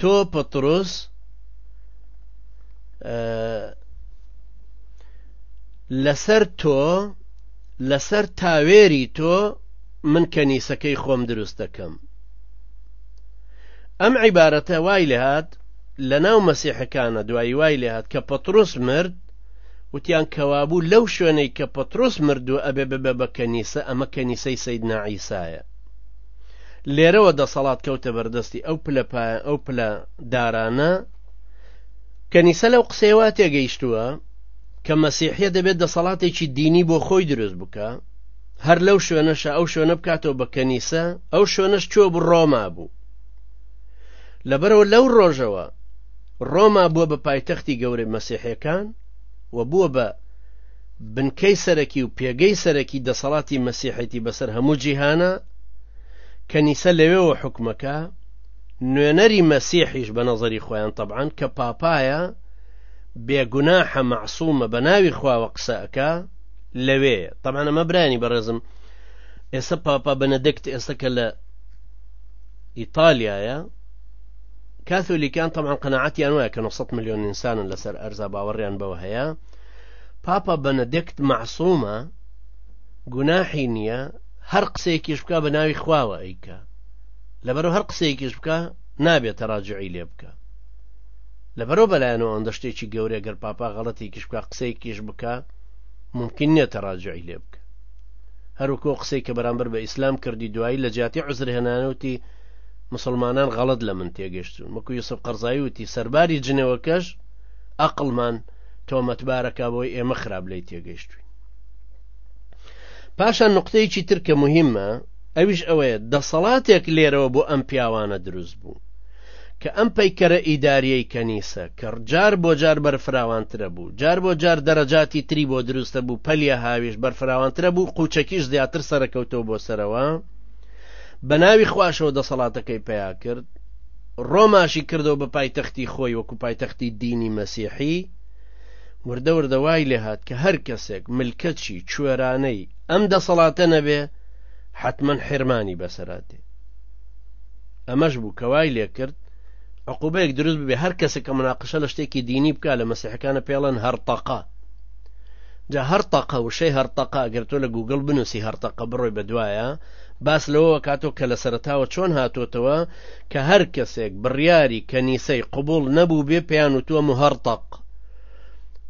Speaker 1: تۆ پطروس لەسەر تۆ لەسەر تاوێری تۆ من کەنیسەکەی خۆم دروست دەکەم ئەم عیبارەتە وای لەهات لە ناو مەسیحەکانە دوایی وای لێهات کە پەتروس مرد وتیان کەوابوو لەو شوێنەی کە پەترۆس مردووە ئەبێ ببە بە کەنیسە ئەمە کەنیسەی سەیدنا عیسایە لێرەوە دەسەڵات کەوتە بەردەستی ئەو پلە ئەو پلە دارانە کەنیسە لەو قسەیەوە تێگەیشتووە کە مەسیحە دەبێت دەسەڵاتێکی دینی بۆ خۆی دروست بکە هەر لەو شوێنەشە ئەو شوێنە بکاتەوە بە کەنیسە ئەو شوێنەش چۆ بڕۆما بوو لەبەرئەوە لەو ڕۆژەوە ڕۆما بووە بە پایتەختی گەورەی مەسیحەکان و بووە بە بنکەی سەرەکی و پێگەی سەرەکی دەسەڵاتی مەسیحێتی بەسەر هەموو جیهانە کەنیسە لەوێەوە حکومەکە نوێنەری مەسیحیش بە نەزەری خۆیان طبعاان کە پاپایە بێگوناحە مەعسوومە بە ناوی خواوە قسەکە لەوێیە طبعاان ئەمە برانی بەڕێزم ئێستا پاپا بەنەدەکت ئێستا کە لە ئیتالیایە کاثۆلیکان تەمان قەنەعاتیان وایە کە 900 میلیۆن ئینسانن لەسەر ئەرزا باوەڕیان بەوە هەیە پاپا بەنەدەکت مەعسوومە گوناحی نییە هەر قسەیەکیش بکە بە ناوی خواوە ئەیکە لەبەرو هەر قسەیەکیش بکە نابێتە ڕاجعی لێ بکە لەبەرو بەلایەنەوە ئەندە شتێکی گەورە گەر پاپا غەڵەتێکیش بکە قسەیەکیش بکە ممکن نییە تەڕاجعی لێ بکە هەروەکو ئەو قسەی کە بەرامبەر بە ئیسلام کردی دوایی لە جیاتی عوزر هێنانە وتی مسلمانان غەڵەت لە من تێگەشتون وەکو یوسف قەرزایی وتی سەرباری جنێوەکەش ئەقڵمان تۆمەتبارەکە بۆی ئێمە خراپ لی تێگەشتوین پاشان نقطەیەکی تر کە مهمە ئەویش ئەوەیە دەسەڵاتێک لێرەوە بۆ ئەم پیاوانە دروست بوو کە ئەم پەیکەرە ئیداریەی کەنیسە کە جار بۆ جار بەرفراوانترە بوو، جار بۆ جار دەرەجاتی تری بۆ دروستە بوو، پەلیە هاویش بەرفراوانترە بوو، قوچەکیش زیاتر سەرەکەوتەوە بۆ سەرەوە، بە ناوی خواشەوە دەسەڵاتەکەی پەیا کرد، ڕۆماشی کردەوە بە پایتەختی خۆی وەکو پایتەختی دینی مەسیحی، وردە وردە وای لێهات کە هەر کەسێک ملکەچی کوێرانەی ئەم دەسەڵاتە نەبێ حتمما حرمانی بەسەرا دێ. ئەمەش بوو کە وای لێ کرد عقوبەیەک دروست ببێ هەر کەسێک کە مناقشە لە شتێکی دینی بکە لە مەسیحەکانە پێڵەن هەرتەقا جا هەرتەقە وشەی هەرتەقا گەر تۆ لە گوگل بنووسی هەرتەقە بڕۆی بە دوایە باس لەوە کاتۆ کە لە سەرتاوە چۆن هاتۆتەوە کە هەر کەسێک بڕیاری کەنیسەی قوبول نەبوو بێ پێیان وتووە مهرتەق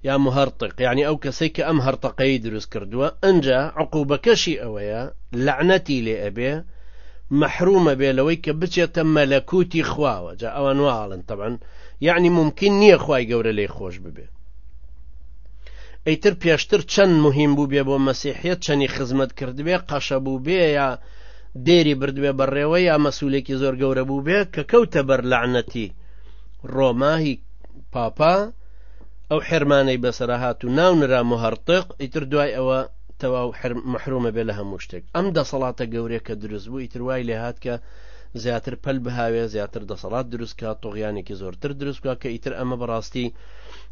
Speaker 1: یا مهرطق یعنی ئەو کەسەی کە ئەم هەرتەقەی دروست کردووە ئەجا عقوبەکەشی ئەوەیە لەعنەتی لێ ئەبێ محرومە بێ لەوەی کە بچێتە مەلەکوتی خواوە جا ئەوان واڵن طبعاً یعنی ممکن نییە خی گەورە لی خۆش ببێ ئەیتر پێشتر چەند مهم بوو بێ بۆ مەسیحەت چەنی خزمەت کردبێ قەشە بوو بێ یا دێری بردبێ بەڕێوە یا مەسوولێکی زۆر گەورە بوو بێ کە کەوتە بەر لەعنەتی ڕۆماهی پاپا ئەو حرمانەی بەسرە هاات و ناو نرا مهرتق ئیتر دوای ئەوە تەواو محرومە بێ لە هەموو شتێک ئەم دەسەڵاتە گەورێک کە دروست بوو ئیتر وای لێ هاات کە زیاتر پەل بهاوێ زیاتر دەسەڵات دروستکە تۆغیانێکی زۆرتر دروستکە کە ئیتر ئەمە بەڕاستی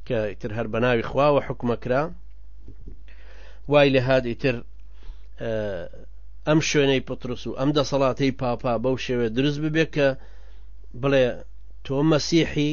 Speaker 1: کە ئیتر هەر بەناوی خواوە حکومەکرا وای لە هاات ئیتر ئەم شوێنەی پترس و ئەم دەسەڵاتی پاپا بەو شێوێ دروست ببێت کە بڵێ تۆ مەسیحی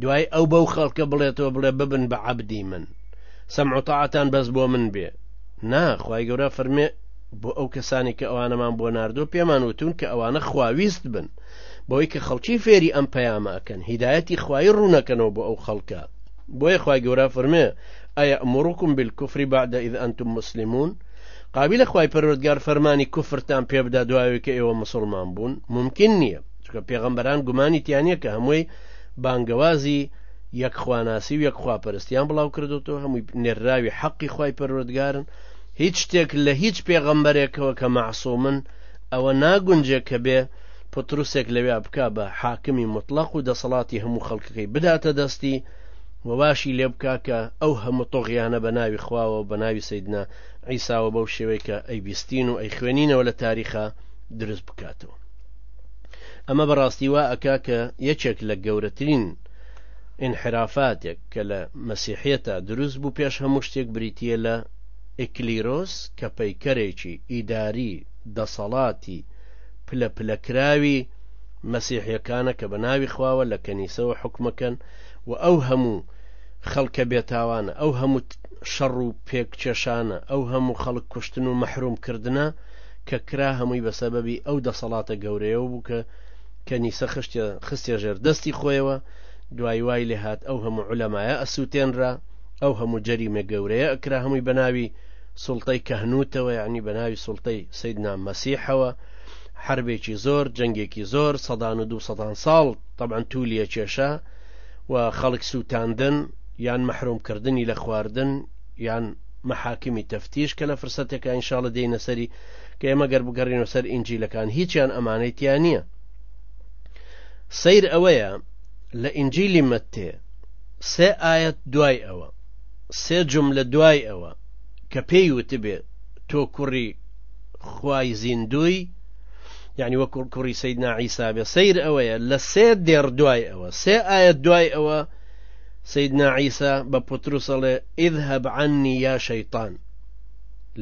Speaker 1: دوای ئەو بەو خەڵکە بڵێتەوە بڵێ ببن بە عەبدی من سەمع و تاعەتان بەس بۆ من بێ نا خی گەورە فەرمێ بۆ ئەو کەسانی کە ئەوانەمان بۆ نردۆ پێمان وتون کە ئەوانە خواویست بن بۆی کە خەڵکی فێری ئەم پەیامە ئەکەن هیدایەتی خوای ڕوونەکەنەوە بۆ ئەو خەڵکە بۆیە خی گەورە فەرمێ ئەیە ئەمڕکم بالکفری بعدە ئید ئەنتم مسلمون قابلە خی پەرۆردگار فەرمانی کوفرتان پێبدا دواوی کە ئێوە مسلمان بوون ممکن نییە چونکە پێغەمبەران گومانی تیانە کە هەمووی بانگەوازی یەک خواناسی و یەک خواپەرستیان بڵاو کردوەوە هەمووی نێرراوی حەقی خی پەروەردگارن هیچ شتێک لە هیچ پێغەمبەرێکەوە کە مەعسومن ئەوە ناگونجێ کە بێ پتروسێک لەوێ بک بە حاکمی مطلق و دەسەڵاتی هەموو خەڵکەکەی بداتە دەستی وواشی لێ بک کە ئەو هەموو تۆغیانە بە ناوی خواوە بە ناوی سیدنا عیساوە بەو شێوەی کە ئەی بیستین و ئەی خوێنینەوە لە تاریخە دروست بکاتەوە ئەمە بەڕاستی وا ئەکا کە یەکێک لە گەورەترین ئینحرافاتێک کە لە مەسیحیەتا دروست بوو پێش هەموو شتێک بریتیە لە ئیکلیرۆس کە پەیکەرێکی ئیداری دەسەڵاتی پلە پلەکراوی مەسیحیەکانە کە بە ناوی خواوە لە کەنیسەوە حکومەکەن و ئەو هەموو خەڵکە بێتاوانە ئەو هەموو شەڕ و پێکچێشانە ئەو هەموو خەڵک کوشتن و مەحروم کردنە کە کرا هەمووی بە سەبەبی ئەو دەسەڵاتە گەورەیەوە بوو کە کەنیسە خشتە خستە ژێر دەستی خۆیەوە دوای وای لێ هات ئەو هەموو عولەمایە ئەسووتێنرا ئەو هەموو جەریمە گەورەیە ئەکرا هەمووی بە ناوی سوڵتەی کەهنووتەوە یعنی بە ناوی سوڵتەی سیدنا مەسیحەوە حربێکی زۆر جەنگێکی زۆر سەدان و دوو سەدان ساڵ طبعا تولیە کێشە و خەڵک سووتاندن یان مەحرومکردنی لە خواردن یان مەحاکمی تەفتیش کە لە فرسەتێکا ان شاءاللە دێینە سەری کە ئێمە گەر بگەڕینەوە سەر ئینجیلەکان هیچیان ئەمانەی تیا نییە سیر ئەوەیە لە ئینجیلی مەتێ سێ ئاەت دوای ئەوە سێ جم لە دوای ئەوە کە پێی وتبێ تۆ کوڕی خوای زیندوی یعنی وە کوڕی سیدنا عیسا بێ سیر ئەوەیە لە سێ دێڕ دوای ئەوە سێ ئاەت دوای ئەوە سەیدنا عیسا بە پتروس ئەڵێ ئیذهب عنی یا شەیطان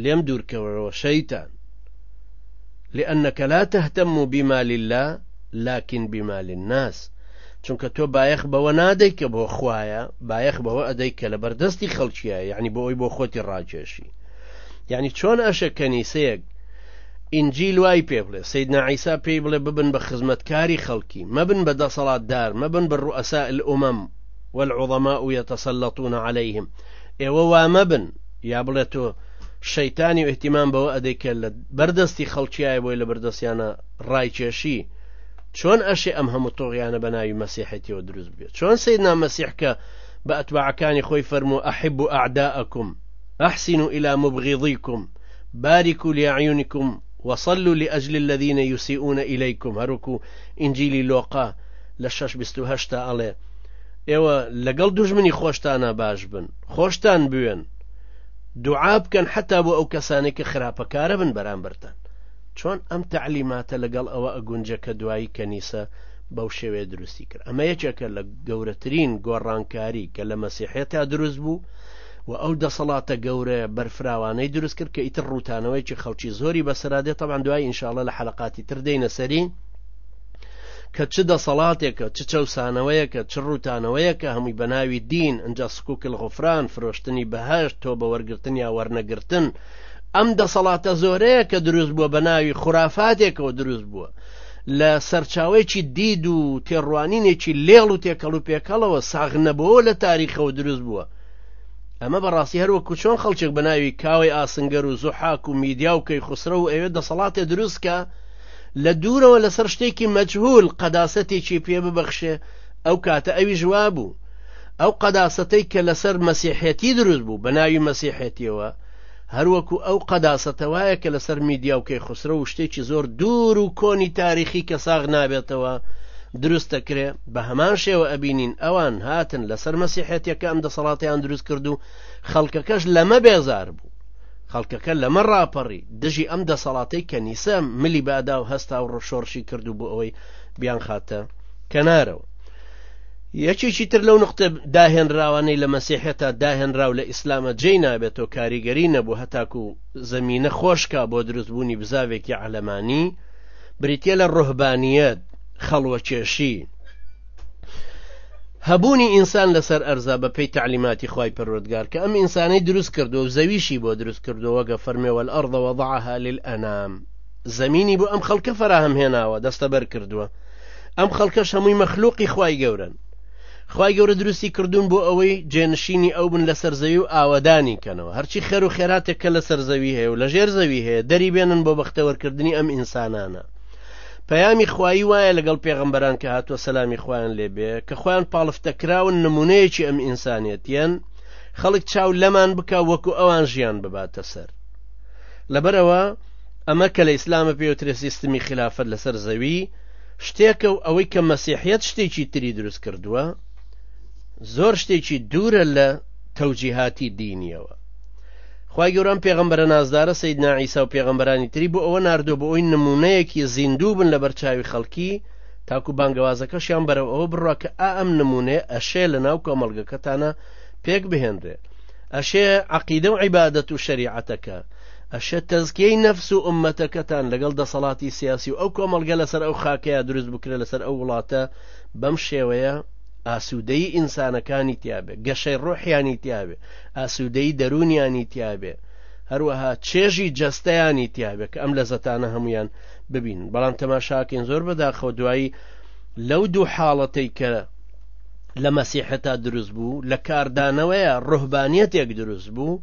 Speaker 1: لێم دوورکەوەرەوە شەیتان لأنك لا تهتم بما لله لكن بما للناس چونکە تۆ بایەخ بەوە نادەی کە بۆ خوایە بایەخ بەوە ئەدەی کە لە بەردەستی خەڵکیە یعنی بۆ ئەوی بۆ خۆتی ڕاکێشی یعنی چۆن ئەشە کەنیسەیەک ئینجیل وای پێ بڵێ، سەیدنا عیسا پێی بڵێ ببن بە خزمەتکاری خەڵکی، مەبن بە دەسەڵاتدار، مەبن بە رؤساء الامم والعظماء یتسلطون علیهم، ئێوە وا مەبن، یا بڵێ تۆ شەیتانی و اهتمام بەوە ئەدەی کە لە بەر دەستی خەڵکیایە بۆی لە بەردەستیانە ڕایکێشی، چۆن ئەشێ ئەم هەموو تۆغیانە بە ناوی مەسیحێتیەوە دروست بێت، چۆن سەیدنا مەسیح کە بە ئەتباعەکانی خۆی فەرمووە احبوا اعداءکم احسنوا الی مبغضیکم، بارکو لاعیونکم وصلو لاجل الذین یسیئون الیکم هەروەکو ئینجیلی لۆقا لە شەش بیست و هەشت دا ئەڵێ ئێوە لەگەڵ دوژمنی خۆشتانا باش بن خۆشتان بوێن دوعا بکەن حتا بۆ ئەو کەسانێک کە خراپەکارە بن بەرامبەرتان چۆن ئەم تعلیماتە لەگەڵ ئەوە ئەگونجە کە دوایی کەنیسە بەو شێوەیە دروستی کرد ئەمە یەکێکە لە گەورەترین گۆڕانکاری کە لە مەسیحێتا دروست بوو و ئەو دەسەڵاتە گەورە بەرفراوانەی دروست کرد کە ئیتر ڕووتانەوەیەکی خەڵکی زۆری بەسەرا دێت تەبان دوای ئینشاءاللە لە حەلەقاتی تر دێینە سەری کە چ دەسەڵاتێکە چ چەوسانەوەیەکە چ ڕووتانەوەیەکە هەمووی بەناوی دین ئەجا سکوکل غفران فرۆشتنی بەهشت تۆ بە وەرگتن یا وەرنەگرتن ئەم دەسەڵاتە زۆرەیە کە دروست بووە بە ناوی خورافاتێکەوە دروست بووە لە سەرچاوێکی دید و تێڕوانینێکی لێڵ و تێکەڵ و پێکەڵەوە ساغ نەبەوە لە تاریخەوە دروست بووە ئەمە بەڕاستی هەروەکو چۆن خەڵکێک بە ناوی کاوەی ئاسنگەر و زوحاک و میدیا و کەی خسرە و ئەوێ دەسەڵاتێ دروستکە لە دوورەوە لەسەر شتێکی مەجهول قەداسەتێکی پێ ببەخشێ ئەو کاتە ئەوی ژوا بوو ئەو قەداسەتەی کە لەسەر مەسیحەتی دروست بوو بە ناوی مەسیحەتیەوە هەر وەکو ئەو قەداسەتەوایە کە لەسەر میدیا و کەیخوسرەو و شتێکی زۆر دوور و کۆنی تاریخی کە ساغ نابێتەوە دروست دەکرێ بە هەمان شێوە ئەبینین ئەوان هاتن لەسەر مەسیحێتەکە ئەم دەسەڵاتیان دروست کرد و خەڵکەکەش لەمە بێزار بوو خەڵکەکە لەمە ڕاپەڕی دژی ئەم دەسەڵاتەی کەنیسە ملی بادا و هەستا و ڕشۆڕشی کردو بۆ ئەوەی بیان خاتە کەنارەوە یەکێکی تر لەو نوقتە داهێنراوانەی لە مەسیحێتا داهێنراو لە ئیسلامە جێی نابێتەوە کاریگەری نەبوو هەتاکو زەمینە خۆشکا بۆ دروستبوونی بزاوێکی عەلەمانی بریتە لە ڕۆهبانیەت خەڵوەکێشی هەبوونی ئینسان لەسەر ئەرزا بە پێی تعلیماتی خی پەروەردگار کە ئەم ئینسانەی دروست کردو و زەویشی بۆ دروست کردووەگە فەرمێوە ئەرضەوە ضعها للئەنام زەمینی بۆ ئەم خەڵکە فراهەم هێناوە دەستەبەر کردووە ئەم خەڵکەش هەمووی مەخلوقی خوای گەورن خی گەورە دروستی کردوون بۆ ئەوەی جێنشینی ئەو بن لەسەر زەوی و ئاوادانی کەنەوە هەرچی خێر و خێراتێک کە لەسەر زەوی هەیە و لەژێر زەوی هەیە دەری بێنن بۆ بەختەوەرکردنی ئەم ئینسانانە پەیامی خوایی وایە لەگەڵ پێغمبەران کە هاتووە سەلامی خۆیان لێبێ کە خۆیان پاڵفتەکراون نمونەیەکی ئەم ئینسانیەتیان خەڵک چاو لەمان بکە وەکو ئەوان ژیان بباتە سەر لەبەرەوە ئەمە کە لە ئیسلامە پێوترێ سیستمی خلافەت لەسەر زەوی شتێکە و ئەوەی کە مەسیحیەت شتێکی تری دروست کردووە زۆر شتێکی دوورە لە تەوجیهاتی دینیەوە خی گەوران پێغمبەرە نازدارە سید ناعیسا و پێغمبەرانی تری بۆ ئەوە نردۆ بۆ ئەوی نمونەیەکی زیندوو بن لە بەرچاوی خەڵکی تاکو بانگەوازەکەشیان بەرەو ئەوە بڕوا کە ئا ئەم نمونێ ئەشێ لە ناو کۆمەلگەکەتانە پێک بهێنرێ ئەشێ عقیدە و عیباەت و شەریعەتەکە ئەشێت تەزکیەی نەفس و ئوممەتەکەتان لەگەڵ دەسەڵاتی سیاسی و ئەو کۆمەڵگە لەسەر ئەو خاکەیە دروست بکرێت لەسەر ئەو وڵاتە بەم شێوەیە ئاسوودەی ئینسانەکانی تیاابێ گەشەی ڕۆحیانی تیاابێ ئاسوودەی دەرونیانی تیاابێ هەروەها چێژی جەستەیانی تیاابێ کە ئەم لە زەتانە هەمویان ببین بەڵام تەماشاکەین زۆر بەداخەوە دوایی لەو دوو حاڵەتەی کە لە مەسیحەتا دروست بوو لە کاردانەوەیە ڕۆحبانیەتێک دروست بوو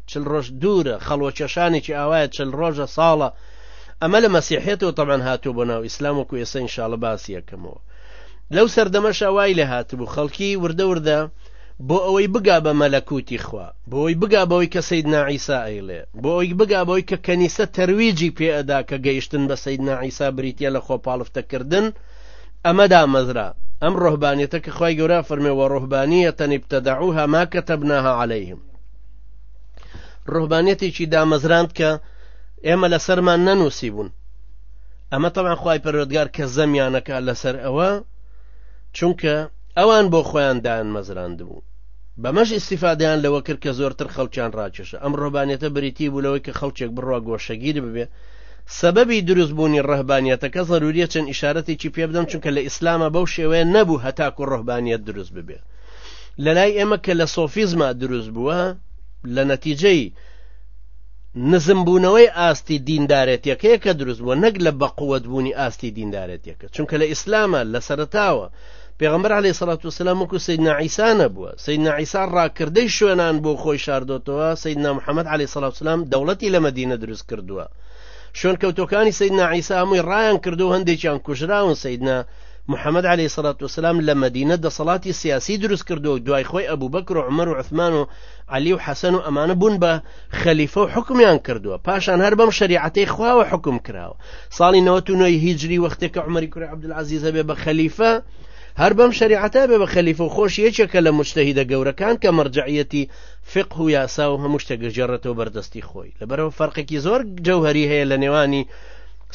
Speaker 1: چل ڕۆژ دوورە خەڵوە کێشانێکی ئاوایە چل ڕۆژە ساڵە ئەمە لە مەسیحێتەوە تەبەن هاتووە بۆ ناو ئیسلام وەکو ئێستا ئینشاڵە باسی یەکەمەوە لەو سەردەمەشا وای لێ هاتبوو خەڵکی وردە وردە بۆ ئەوەی بگا بە مەلەکوتی خوا بۆ ئەوی بگا بەوەی کە سید ناعیسا ئەیڵێ بۆ ئەوی بگا بەوەی کە کەنیسە تەرویجی پێئەدا کە گەیشتن بە سید ناعیسا بریتە لە خۆپاڵفتەکردن ئەمەدا مەزرا ئەم ڕۆحبانیەتە کە خی گەورە فەرمێ وە ڕۆحبانیە تەنیبتەداعوها ما کەتەبناها عليهلەیهم ڕۆبانەتێکی دامەزراند کە ئێمە لە سەرمان نەنووسی بوون ئەمە تەوان خی پەرۆدگار کە زەمیانەکە لەسەر ئەوە چونکە ئەوان بۆ خۆیان دایان مەزراند بوو بەمەش ئیسیفادیان لەوە کرد کە زۆرتر خەڵکیان ڕاکێشە ئەم ڕۆبانێتە بریتی بوو لەوەی کە خەڵکێک بڕوا گۆشەگیر ببێ سەبەبی دروستبوونی ڕهبانیەتەکە ضرورە چەند ئشارەتێکی پێ بدەم چونکە لە ئیسلامە بەو شێوەیە نەبوو هەتاکو ڕهبانیت دروست ببێ لەلای ئێمە کە لە سۆفیزما دروست بووە لە نەتیجەی نزمبوونەوەی ئاستی دیندارێتیەکەی کە دروست بووە نەک لە بەقوت بوونی ئاستی دیندارێتیەکە چونکە لە ئیسلامە لە سەرتاوە پێغمبەر عليه سەڵات و سلام وکو سید نعیسانە بووە سید نعیسا ڕاکردەی شوێنان بۆ خۆی شاردۆتەوە سید نامحەممەد عليه سەڵات سلام دەوڵەتی لە مدینە دروست کردووە شوێن کەوتەکانی سید نعیسا هەمووی ڕایان کردو هەندێکیان کوژراون سیدنا محمد علیە سەلات وسلام لە مدینە دەسەڵاتی سیاسی دروست کردو و دوای خۆی ئەبوو بەکر و عمر و عثمان و علی و حەسەن و ئەمانە بوون بە خەلیفە و حکمیان کردووە پاشان هەر بەم شریعەتەی خواوە حکم کراوە ساڵی 99 هیجری وەختێکە عمەری کوری عبدعزیزە بێ بە خەلیفە هەر بەم شریعەتە بێ بە خەلیفە و خۆش یەکێکە لە مشتەهیدە گەورەکان کە مەرجعەتی فق و یاسا و هەموو شتێک گەژێڕێتەوە بەردەستی خۆی لەبەرەوە فەرقێکی زۆر جەوهری هەیە لە نێوانی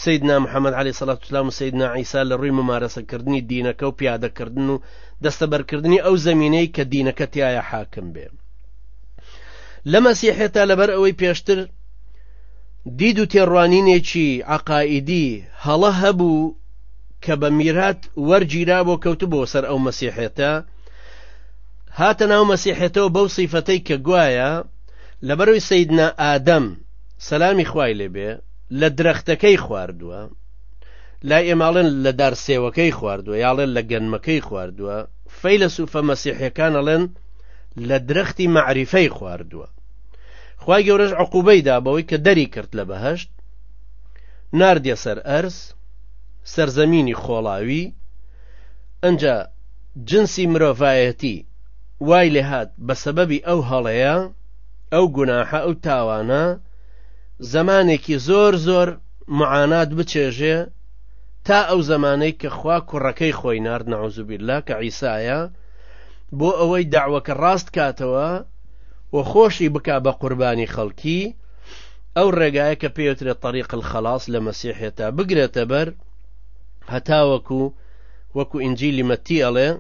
Speaker 1: سەیدنا محمد علیە سەڵات وسلام و سەیدنا عیسا لە ڕووی ممارەسەکردنی دینەکە و پیادەکردن و دەستەبەرکردنی ئەو زەمینەی کە دینەکە تایە حاکم بێ لە مەسیحێتا لەبەر ئەوەی پێشتر دید و تێڕوانینێکی عقائیدی هەڵە هەبوو کە بە میرات وەرگیرا بۆ کەوتو بۆ سەر ئەو مەسیحێتە هاتە ناو مەسیحێتەوە بەو سیفەتەی کە گوایە لەبەروی سیدنا ئادەم سەلامی خوای لێبێ لە درەختەکەی خواردووە، لای ئێمە ئەڵێن لە دار سێوەکەی خواردووە، یاڵێن لە گەنمەکەی خواردووە، فەیلەسوفە مەسیحیەکان ئەڵێن لە درەختی مەعریفەی خواردووە. خی گەورەش عقوبەی دا بەوەی کە دەری کرد لە بەهشت، ناردە سەر ئەرز، سەرزەمینی خۆڵاوی، ئەجا جنسی مرۆڤایەتی وای لێهات بە سەبەبی ئەو هەڵەیە، ئەو گوناحە ئەو تاوانە، زەمانێکی زۆر زۆر معانات بچێژێ تا ئەو زەمانەی کە خوا کوڕەکەی خۆی نرد نەعوزوبیرلا کە عیسایە بۆ ئەوەی داوەکە ڕاست کاتەوە و خۆشی بک بە قوربانی خەڵکی ئەو ڕێگایە کە پێوترێت طریق الخلاص لە مەسیحێتا بگرێتە بەر هەتاوەکو وەکو ئینجیلی مەتی ئەڵێ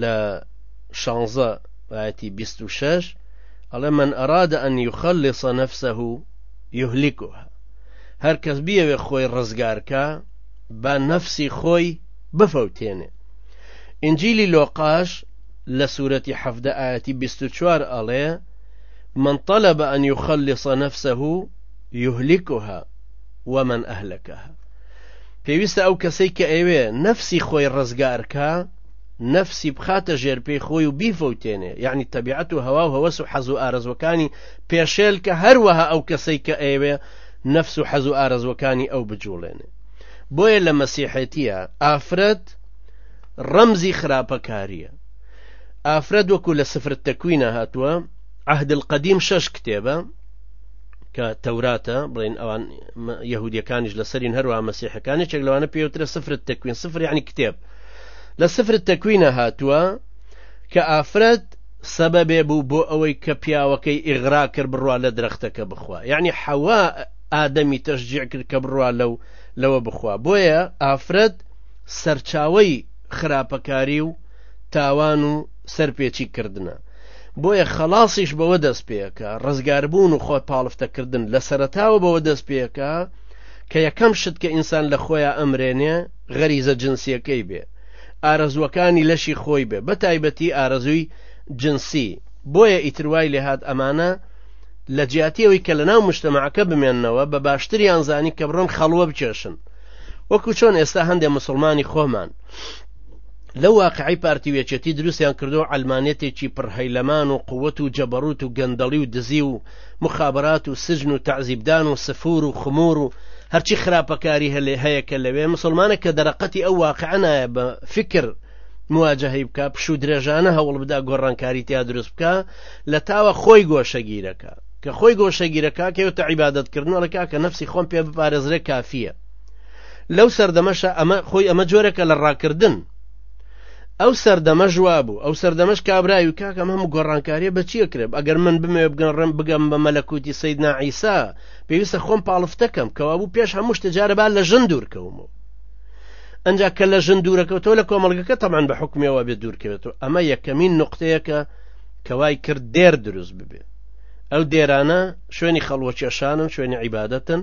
Speaker 1: لە شانزە ئاەتی 26 ئەڵێ، من اراد ان یخلص نفسه یهلکها، هەر کەس بیەوێ خۆی ڕزگار کا، با نەفسی خۆی بفەوتێنێ. ئینجیلی لۆقاش لە سورەتی حەفدە ئاەتی بیست و چوار ئەڵێ، من طلب ان یخلص نفسه یهلکها ومن اهلکها. پێویستە ئەو کەسەی کە ئەوێ نەفسی خۆی ڕزگار کا، نەفسی بخاتە ژێرپێی خۆی و بیفەوتێنێ یعنی تەبیعەت و هەوا و هەوەس و حەز و ئارەزوەکانی پێشێل کە هەروەها ئەو کەسەی کە ئەیەوێ نەفس و حەز و ئارەزوەکانی ئەو بجوڵێنێ بۆیە لە مەسیحەتیە ئافرەت ڕەمزی خراپەکاریە ئافرەت وەکو لە سفر تەکوینە هاتووە عهد القدیم شەش کتێبە کە تەوراتە بڵین ئەوان یهودیەکانیش لەسەرین هەروە مەسیحەکانی چێک لەوانە پێوترە سفرت تەکوین سفر یعنی کتێب لە سفر تەکوینە هاتووە کە ئافرەت سەبەبێ بوو بۆ ئەوەی کە پیاوەکەی ئیغرا کرد بڕوا لە درەختەکە بخوا یعنی حەوا ئادەمی تەشجیع کرد کە بڕوا لەو لەوە بخوا بۆیە ئافرەت سەرچاوی خراپەکاری و تاوان و سەرپێچی کردنە بۆیە خەڵاسیش بەوە دەست پێەکە ڕزگاربوون و خۆ پاڵفتەکردن لە سەرتاوە بەوە دەست پێەکە کە یەکەم شت کە ئینسان لە خۆیان ئەمرێنێ غەریزە جنسیەکەی بێ، ئارەزووەکانی لەشی خۆی بێ، بەتایبەتی ئارەزووی جنسی، بۆیە ئیتر وای لێهات ئەمانە لەجیاتی ئەوەی کە لەناو مجتەمەعەکە بمێننەوە بە باشتریان زانی کە بڕۆن خەڵوە بکێشن وەکو چۆن ئێستا هەندێ مسلمانی خۆمان لەو واقعی پارتی وێچێتی دروستیان کردو ئەلمانێتێکی پڕهەیلەمان و قوت و جەبەڕوت و گەندەڵی و دزی و مخابرات و سجن و تعزیبدان و سفور و خمور و هەرچی خراپەکاری هەلێ هەیە کە لەوێ مسلمانە کە دەرەقەتی ئەو واقع نایە بە فکر مواجهەی بکە پشو درێژانە هەوڵ بدا گۆڕانکاری تیا دروست بکە لە تاوە خۆی گۆشەگیرەکە کە خۆی گۆشەگیرەکە کەوتە عیباەتکردنەوەکە کە نفسی خۆم پێ بپارێزرێ کافیە لەو سەردەمەشە ئەمە خۆی ئەمە جۆرەکە لە ڕاکردن ئەو سەردەمەش وا بوو ئەو سەردەمەش کابراوی کاکەم هەموو گۆڕانکاریە بە چیە کرێب ئەگەر من بمەوێ بگەڕم بگەم بە مەلەکوتی سید ناعیسا پێویستە خۆم پاڵفتەکەم کەوابوو پێش هەموو شتەجارەبا لە ژن دوورکەومەوە ئەجا کە لە ژن دوورەکەوتەوە لە کۆمەلگەکە تەمان بە حکومیەوە بێ دوورکەوێتەوە ئەمە یەکەمین نقطەیەکە کەوای کرد دێر دروست ببێ ئەو دێرانە شوێنی خەڵوەکێشانن شوێنی عیباەتن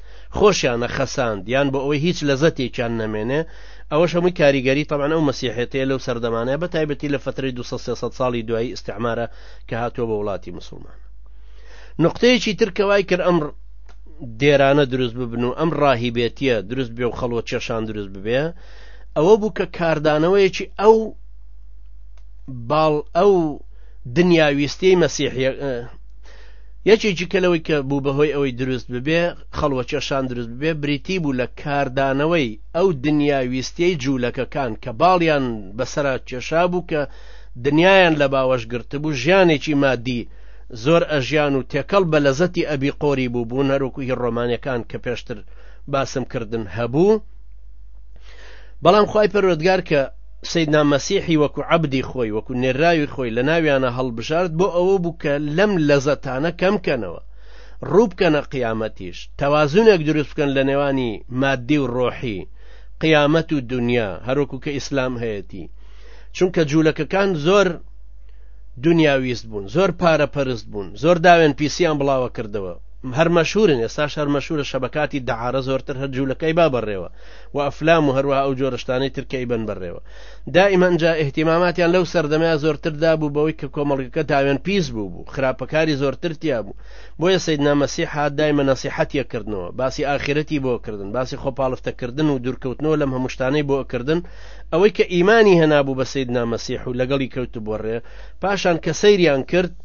Speaker 1: خۆشیانە خەساند یان بۆ ئەوەی هیچ لەزەتێکیان نەمێنێ ئەوەش هەمووی کاریگەری تەمان ئەو مەسیحێتەیە لەو سەردەمانەیە بە تایبەتی لە فترەی 200 ساڵی دوایی ئیسعمارە کە هاتووە بە وڵاتی مسلمان نقطەیەکی ترکەوای کرد ئەم دێرانە دروست ببن و ئەم ڕاهیبێتیە دروست بێ و خەڵوە چێشان دروست ببێ ئەوە بوو کە کاردانەوەیەکی ئەو باڵ ئەو دنیاویستی مەسیحە یەکێکی کە لەوەی کە بوو بەهۆی ئەوەی دروست ببێ خەڵوە کێشان دروست ببێ بریتی بوو لە کاردانەوەی ئەو دنیا ویستیەی جوولەکەکان کە باڵیان بەسەرا کێشا بوو کە دنیایان لە باوەش گرتبوو ژیانێکی مادی زۆر ئەژیان و تێکەڵ بە لەزەتی ئەبی قۆری بوو بوون هەروکوهی ڕۆمانەکان کە پێشتر باسم کردن هەبوو بەڵام خی پەروەردگار کە سەیدنا مەسیحی وەکو عەبدی خۆی، وەکو نێرراوی خۆی لەناویانا هەڵبژارد بۆ ئەوە بوو کە لەم لەزەتانە کەمکەنەوە، ڕووبکەنە قیامەتیش، تەوازونێک دروستبکەن لەنێوانی ماددی و ڕۆحی، قیامەت و دونیا، هەروەکو کە ئیسلام هەیەتی، چونکە جوولەکەکان زۆر دونیاویست بوون، زۆر پارەپەرست بوون، زۆر داوێن پیسیان بڵاوەکردەوە، هەر مەشهورن، ئێستاش هەر مەشهورە، شەبەکاتی دەعارە زۆرتر هەر جوولەکەی با بەڕێوە، و ئەفلام و هەروەها ئەو جۆرە شتانەی تر کە ئەیبەن بەرڕێوە دائیما ئینجا ئیهتیماماتیان لەو سەردەمەیە زۆرتر دابوو بەوەی کە کۆمەڵگەکە داوێن پیس بوو بوو خراپەکاری زۆرتر تیا بوو بۆیە سیدنا مەسیح هات دایمە نەسیحەتیە کردنەوە باسی ئاخرەتی بۆ کردن باسی خۆپاڵفتەکردن و دوورکەوتنەوە لەم هەموو شتانەی بۆ کردن ئەوەی کە ئیمانی هەنابوو بە سیدنا مەسیح و لەگەڵی کەوت بۆ ڕێ پاشان کە سەیریان کرد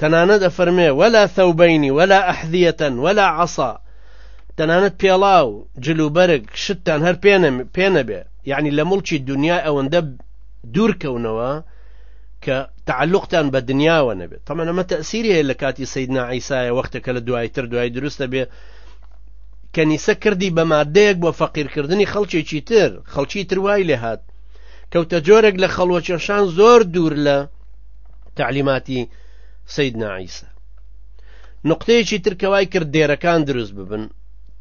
Speaker 1: تەنانەت ئەفەرمێ وەلا ثەوبەینی وەلا ئەحذیەتەن وەلا عەسا تەنانەت پێڵاو جل و بەرگ شتتان هەر پێنەبێ یعنی لە مڵکی دنیای ئەوەندە دوورکەونەوە کە تعلقتان بە دنیاوە نەبێت تەمەەمە تەسیری هەیە لە کاتی سیدنا عیسایە وەختەکە لە دوایتر دوای دروستە بێ کەنیسە کردی بە مادەیەک بۆ فەقیرکردنی خەڵکێکی تر خەڵکی تروای لێهات کەوتە جۆرێک لە خەڵوەچەشان زۆر دوور لە تەعلیماتی سیدنا عیسا نقطەیەکی تر کەوای کرد دێرەکان دروست ببن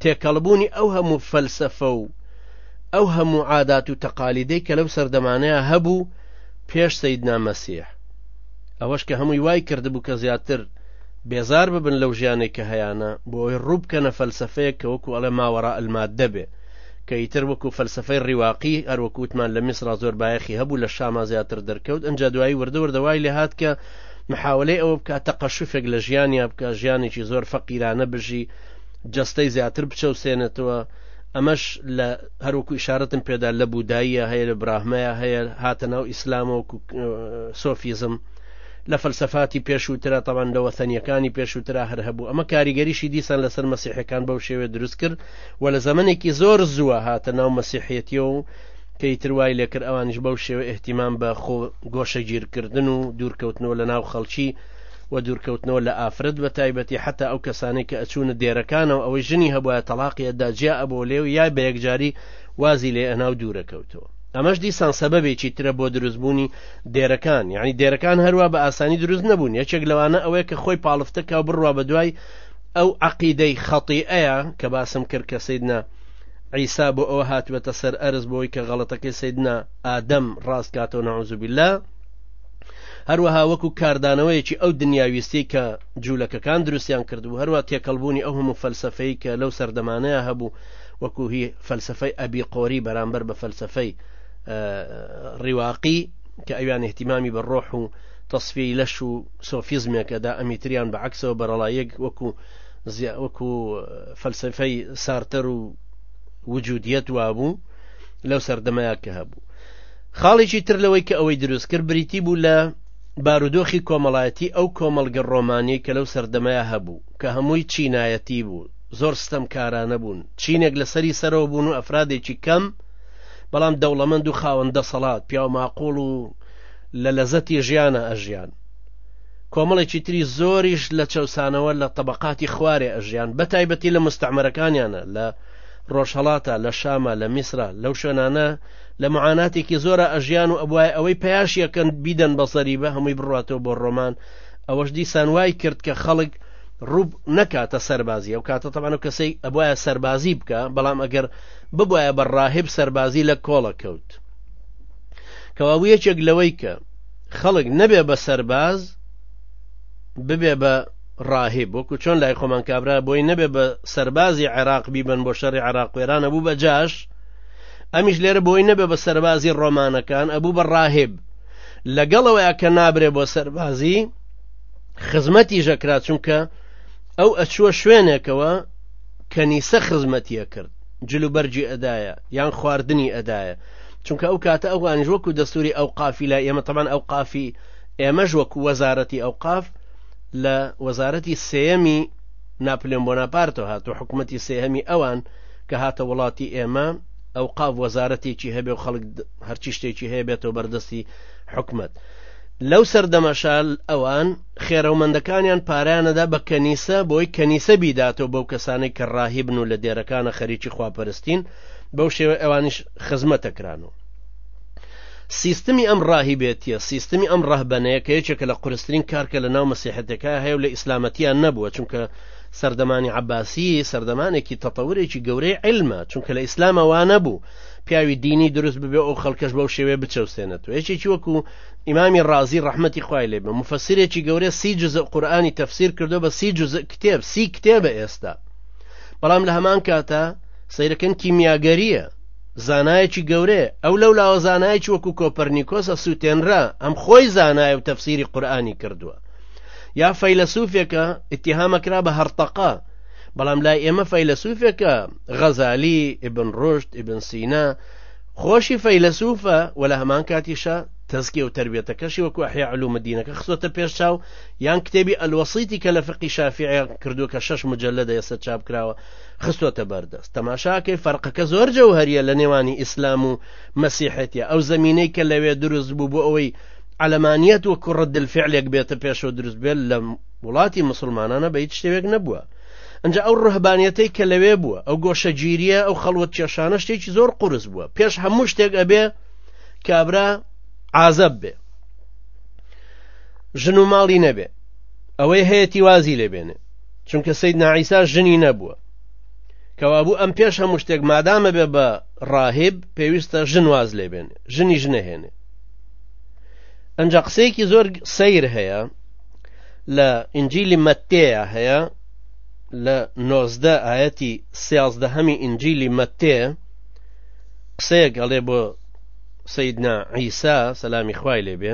Speaker 1: تێکەڵبوونی ئەو هەموو فەلسەفە و ئەو هەموو عادات و تەقالیدەی کە لەو سەردەمانەیە هەبوو پێش سیدنا مەسیح ئەوەش کە هەمووی وای کردبوو کە زیاتر بێزار ببن لەو ژیانێک کە هەیانە بۆ ئەوی ڕووبکەنە فەلسفەیە کە وەکو ئەڵێ ماوەڕە ئەلمادە بێ کە ئیتر وەکو فەلسەفەی ڕیواقی هەر وەکو وتمان لە میسڕا زۆر بایەخی هەبوو لە شاما زیاتر دەرکەوت ئنجا دوایی وردە وردە وای لێ هات کە محاولەی ئەوە بکات تەقەشوفێک لە ژیانیا بکە ژیانێکی زۆر فەقیرانە بژی جەستەی زیاتر بچەوسێنێتەوە ئەمەش لە هەروکو ئشارەتم پێدا لە بوداییە هەیە لە براهمەیە هەیە هاتە ناو ئیسلام و سۆفیزم لە فەلسەفاتی پێشووترا تەوان لە وەثەنیەکانی پێشووترا هەر هەبوو ئەمە کاریگەریشی دیسان لەسەر مەسیحەکان بەو شێوێ دروست کرد وە لە زەمەنێکی زۆر زووە هاتە ناو مەسیحیەتیەوە و کە ئیتر وای لێکرد ئەوانیش بەو شێوە ئیهتیمام بە خۆ گۆشەگیرکردن و دوورکەوتنەوە لە ناو خەڵکی و دوورکەوتنەوە لە ئافرەت بە تایبەتی حتا ئەو کەسانەی کە ئەچوونە دێرەکانەوە ئەوەی ژنی هەبوایە تەڵاقی ئەدا جیا ئەبۆ لێ و یای بە یەکجاری وازی لێ ئەنا و دوورەکەوتەوە ئەمەش دیسان سەبەبێکی ترە بۆ دروستبوونی دێرەکان یعنی دێرەکان هەروە بە ئاسانی دروست نەبوون یەکێک لەوانە ئەوەیە کە خۆی پاڵفتەکە و بڕوا بە دوای ئەو عقیدەی خەتیئەیە کە باسم کرد کە سیدنا عیسا بۆ ئەوە هاتوێتە سەر ئەرز بۆی کە غەڵەتەکەی سیدنا ئادەم ڕاست کاتەوە نەعوزبیلا هەروەها وەکو کاردانەوەیەکی ئەو دنیاویستی کە جوولەکەکان دروستیان کردبوو هەروە تێکەڵبوونی ئەو هەموو فەلسفەی کە لەو سەردەمانەیە هەبوو وەکو هی فەلسفەی ئەبی قۆری بەرامبەر بە فەلسفەی ڕیواقی کە ئەویان احتیمامی بە ڕۆح و تەسفیەی لەش و سۆفیزمێکەدا ئەمیتریان بە عەکسەوە بەرەڵاییەک وەکو وەکو فەلسەفەی سارتەر و وجودیەت وابوو لەو سەردەمەیە کە هەبوو خاڵێکی تر لەوەی کە ئەوەی دروست کرد بریتی بوو لە بارودۆخی کۆمەڵایەتی ئەو کۆمەڵگە ڕۆمانی کە لەو سەردەمەیە هەبوو کە هەمووی چینایەتی بوو زۆر ستەم کارانە بوون چینێک لەسەری سەرەوە بوون و ئەفرادێکی کەم بەڵام دەوڵەمەند و خاوەن دەسەڵات پیاو ماقۆڵ و لە لەزەتی ژیانە ئەژیان. کۆمەڵێکی تری زۆریش لە چەوسانەوە لە تەبقاتی خوارێ ئەژیان بە تایبەتی لە مستعمەرەکانیانە لە ڕۆژهڵاتە لە شامە لە میسرا لەو شوێنانە لە معاناتێکی زۆرە ئەژیان و ئەبواە ئەوەی پێش یەکەن بیدەن بە زەریبە هەمووی بڕاتەوە بۆ ڕۆمان ئەوەش دیسان وای کرد کە خەڵک ڕوب نەکاتە سەربازی ئەو کاتە تەمان و کەسەی ئەبواە سەربازی بکە بەڵام ئەگەر ببواە بە ڕاهب سەربازی لە کۆڵە کەوت. کەوابوو یەکێک لەوەی کە خەڵک نەبێ بە سەرباز ببێ بە ڕاهب وەکو چۆن لای خۆمان کابرا بۆی نەبێ بە سەربازی عێراق بیبن بۆ شەڕی عێراق وێرانە بوو بە جاش ئەمیش لێرە بۆی نەبێ بە سەربازی ڕۆمانەکان ئەبوو بە ڕاهب لەگەڵەوەیە کە نابرێ بۆ سەربازی خزمەتی ژەکرا چونکە ئەو ئەچووە شوێنێکەوە کەنیسە خزمەتیە کرد جلوبەرجی ئەدایە یان خواردنی ئەدایە چونکە ئەو کاتە ئەوانیش وەکو دەستوری ئەو قافی لای ئێمە تەمان ئەو قافی ئێمەش وەکو وەزارەتی ئەو قاف لە وەزارەتی سێەمی ناپلیۆن بۆ ناپارتەوە هات و حکوومەتتی سێهەمی ئەوان کە هاتە وڵاتی ئێمە ئەو قاف وەزارەتێکی هەبێ و خەڵک هەرچی شتێکی هەیە بێتەوە بەردەستی حکومت. لەو سەردەمەشال ئەوان خێرەومەندەکانیان پارانەدا بە کەنیسە بۆی کەنیسە بیداتەوە بەو کەسانێک کە ڕاهیبن و لە دێرەکانە خەریکی خواپەرستین بەو شێوە ئەوانیش خزمەتە کرانەوە سیستمی ئەم ڕاهیبێتیە سیستمی ئەم ڕەهبەنەیە کە یەکێکە لە قرسترین کارکە لە ناو مەسیحەتەکە هەیە و لە ئیسلامەتیان نەبووە چونکە سەردەمانی عباسی سەردەمانێکی تەتەورێکی گەورەی علمە چونکە لە ئیسلامە وانە بوو پیاوی دینی دروست ببێ ئەو خەڵکەش بەو شێوێ بچەوسێنێت و یەکێکی وەکو ئیمامی ڕازی ڕحمەتی خوای لێ بە مفەسیرێکی گەورە سی جزء قورآانی تەفسیر کردو بە سی جزء کتێب سی کتێبە ئێستا بەڵام لە هەمان کاتە سەیرەکەن کیمیاگەریە زانایەکی گەورەیە ئەو لەو لاوە زانایەکی وەکو کۆپەرنیکۆسە سووتێنرا ئەم خۆی زانایە و تەفسیری قورآانی کردووە یا فەیلەسوفێکە ئتیهامەکرا بە هەرتەقا بەڵام لای ئێمە فەیلەسوفێکە غەزالی ئبن ڕۆشت ئبن سینا خۆشی فەیلەسوفە وە لە هەمان کاتیشە تەزکی و تربێتەکەشی وەکو حیا علومدینەکە خستۆتە پێش چاو یان کتێبی ئەلوەسیتی کە لە فقی شافعە کردو کە شش مجللە دەێسە چاپ کراوە خستۆتە بەردەست تەماشاکەی فەرقەکە زۆر جەوهریە لە نێوانی ئیسلام و مەسیحەتە ئەو زمینەی کە لەوێ دروست بوو بۆ ئەوەی ئەلەمانیت و کوڕە دلفعلێک بێتە پێشەوە دروست بێت لە وڵاتی مسلمانانە بە هیچ شتێک نەبووە ئەجا ئەو ڕهبانەتەی کە لەوێ بووە ئەو گۆشەگیریە ئەو خەڵوت کێشانە شتێکی زۆر قورس بووە پێش هەموو شتێک ئەبێ کابرا عازب بێ ژن و ماڵی نەبێ ئەوەی هەیەی وازی لێبێنێ چونکە سید ناعیسا ژنی نەبووە کەوابوو ئەم پێش هەموو شتێک مادامە بێ بە ڕاهب پێویستە ژن واز لێبێن ژنی ژنەهێنێ ئەنج قسەیەکی زۆر سیر هەیە لە ئینجیلی مەتێە هەیە لە نۆزدە ئاەتی سیازدە هەمی ئینجیلی مەتێ قسەیەک ئەڵێ بۆ سیدنا عیسا سەلامی خوای لێبێ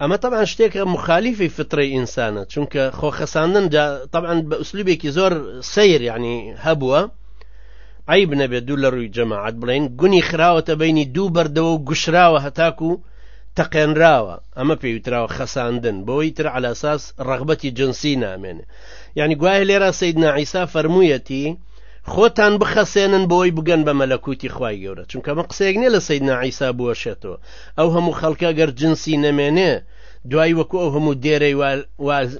Speaker 1: ئەمە طبعا شتێکە مخالیفی فترەی ئینسانە چونکە خۆخەساندن طبعا بە ئوسلوبێکی زۆر سیر یعنی هەبووە عیب نەبێت دوو لە ڕووی جەماعات بڵین گونی خراوەتە بینی دوو بەردەوە و گوشراوە هەتاکو و تەقێنراوە ئەمە پێویتراوە خەساندن بۆی تر علاساس ڕغبەتی جنسی نامێنێ یعنی گوایە لێرا سید نعیسا فەرموویەتی خۆتان بخەسێنن بۆی بگەن بە مەلەکوتی خی گەورە چونکە مە قسەیەک نیە لە سید نعیسا بووەشێتەوە ئەو هەموو خەڵکە گەر جنسی نەمێنێ دوای وەکو ئەو هەموو دێرەی واز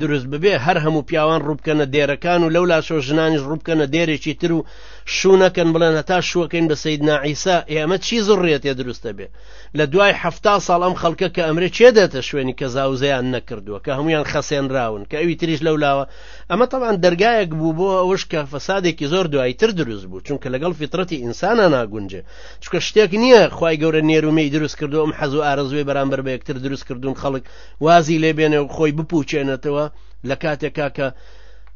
Speaker 1: دروست ببێ هەر هەموو پیاوان ڕووبکەنە دێرەکان و لەو لاشۆ ژنانیش ڕووبکەنە دێرێکی تر و شوونەکەن بڵێن هەتا شوەکەین بە سید ناعیسا ئێمە چی زڕێتێ دروستە بێ لە دوای هەفتا ساڵ ئەم خەڵکە کە ئەمرێ چێ دێتە شوێنی کە زاوزەیان نەکردووە کە هەمویان خەسێنراون کە ئەوی تریش لەو لاوە ئەمە تەوان دەرگایەک بوو بۆ ئەوش کە فەسادێکی زۆر دوایی تر دروست بوو چونکە لەگەڵ فیترەتی ئینسانە ناگونجێ چونکە شتێک نییە خی گەورە نێرومەی دروست کردو ئەم حەز و ئارەزوێ بەرامبەر بە یەکتر دروست کردوون خەڵک وازی لێبێنێ و خۆی بپوچێنێتەوە لە کاتێکا کە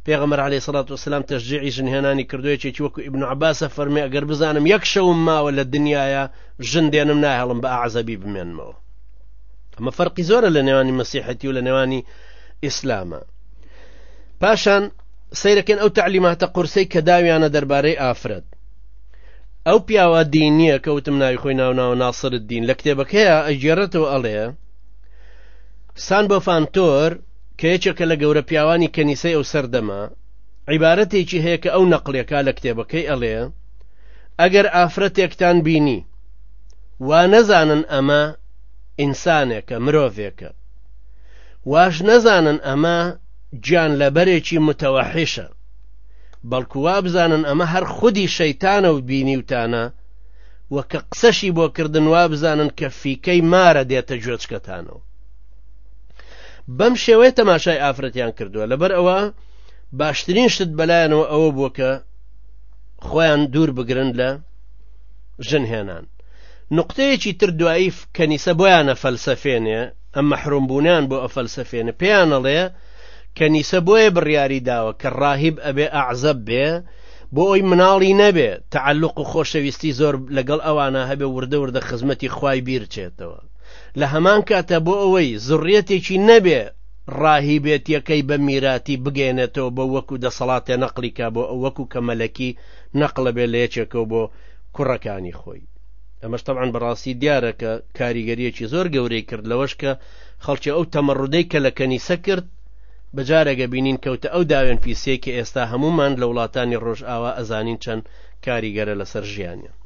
Speaker 1: پێغمەر عليه سڵات وسلام تەشجیعی ژنهێنانی کردوێکێکی وەکو ئبن عباسە فەرمی ئەگەر بزانم یەک شەوم ماوە لە دنیاە ژن دێنم ناهێڵم بە ئازەبی بمێنمەوە ئەمە فەرقی زۆرە لە نێوانی مەسیحەتی و لە نێوانی ئیسلامە پاشان سەیرەکەن ئەو تعلیماتە قورسەی کە داویانە دەربارەی ئافرەت ئەو پیاوە دینیە کەوتم ناوی خۆی ناوناوە ناسر دین لە کتێبەکەیە ئەگێڕێتەوە ئەڵێ سان بۆ فانتۆر کە یەکێکە لە گەورە پیاوانی کەنیسەی ئەو سەردەمە عیبارەتێکی هەیە کە ئەو نەقلێکا لە کتێبەکەی ئەڵێ ئەگەر ئافرەتێکتان بینی وا نەزانن ئەمە ئینسانێکە مرۆڤێکە واش نەزانن ئەمە گیان لەبەرێکی متەوەحیشە بەڵکو وابزانن ئەمە هەر خودی شەیتانە و بینیوتانە و کە قسەشی بۆ کردن وابزانن کە فیکەی مارە دێتە گوێچکەتانەوە بەم شێوەیە تەماشای ئافرەتیان کردووە لەبەر ئەوە باشترین شت بەلایەنەوە ئەوە بووە کە خۆیان دوور بگرن لە ژن هێنان نقطەیەکی تر دوایی کەنیسە بۆیانە فەلسەفێنێ ئەم مەحرومبوونیان بۆ ئە فەلسەفێنە پێیانەڵێ کەنیسە بۆیە بڕیاری داوە کە ڕاهیب ئەبێ ئەعزەب بێ بۆ ئەوی مناڵی نەبێ تەعەلوق و خۆشەویستی زۆر لەگەڵ ئەوانە هەبێ وردە وردە خزمەتی خوای بیرچێتەوە لە هەمان کاتە بۆ ئەوەی زڕیەتێکی نەبێ ڕاهیبێتیەکەی بە میراتی بگەێنێتەوە بۆ وەکو دەسەڵاتێ نەقلیکا بۆ ئەو وەکو کە مەلەکی نەقلە بێ لە یەکێکەوە بۆ کوڕەکانی خۆی ئەمەش تەعاان بەڕاستی دیارە کە کاریگەریەکی زۆر گەورەی کرد لەوەش کە خەڵکی ئەو تەمەڕودەی کە لە کەنیسە کرد بە جارەگە بینین کەوتە ئەو داوێن پیسیەی کە ئێستا هەموومان لە وڵاتانی ڕۆژئاوا ئەزانین چەند کاریگەرە لەسەر ژیانیان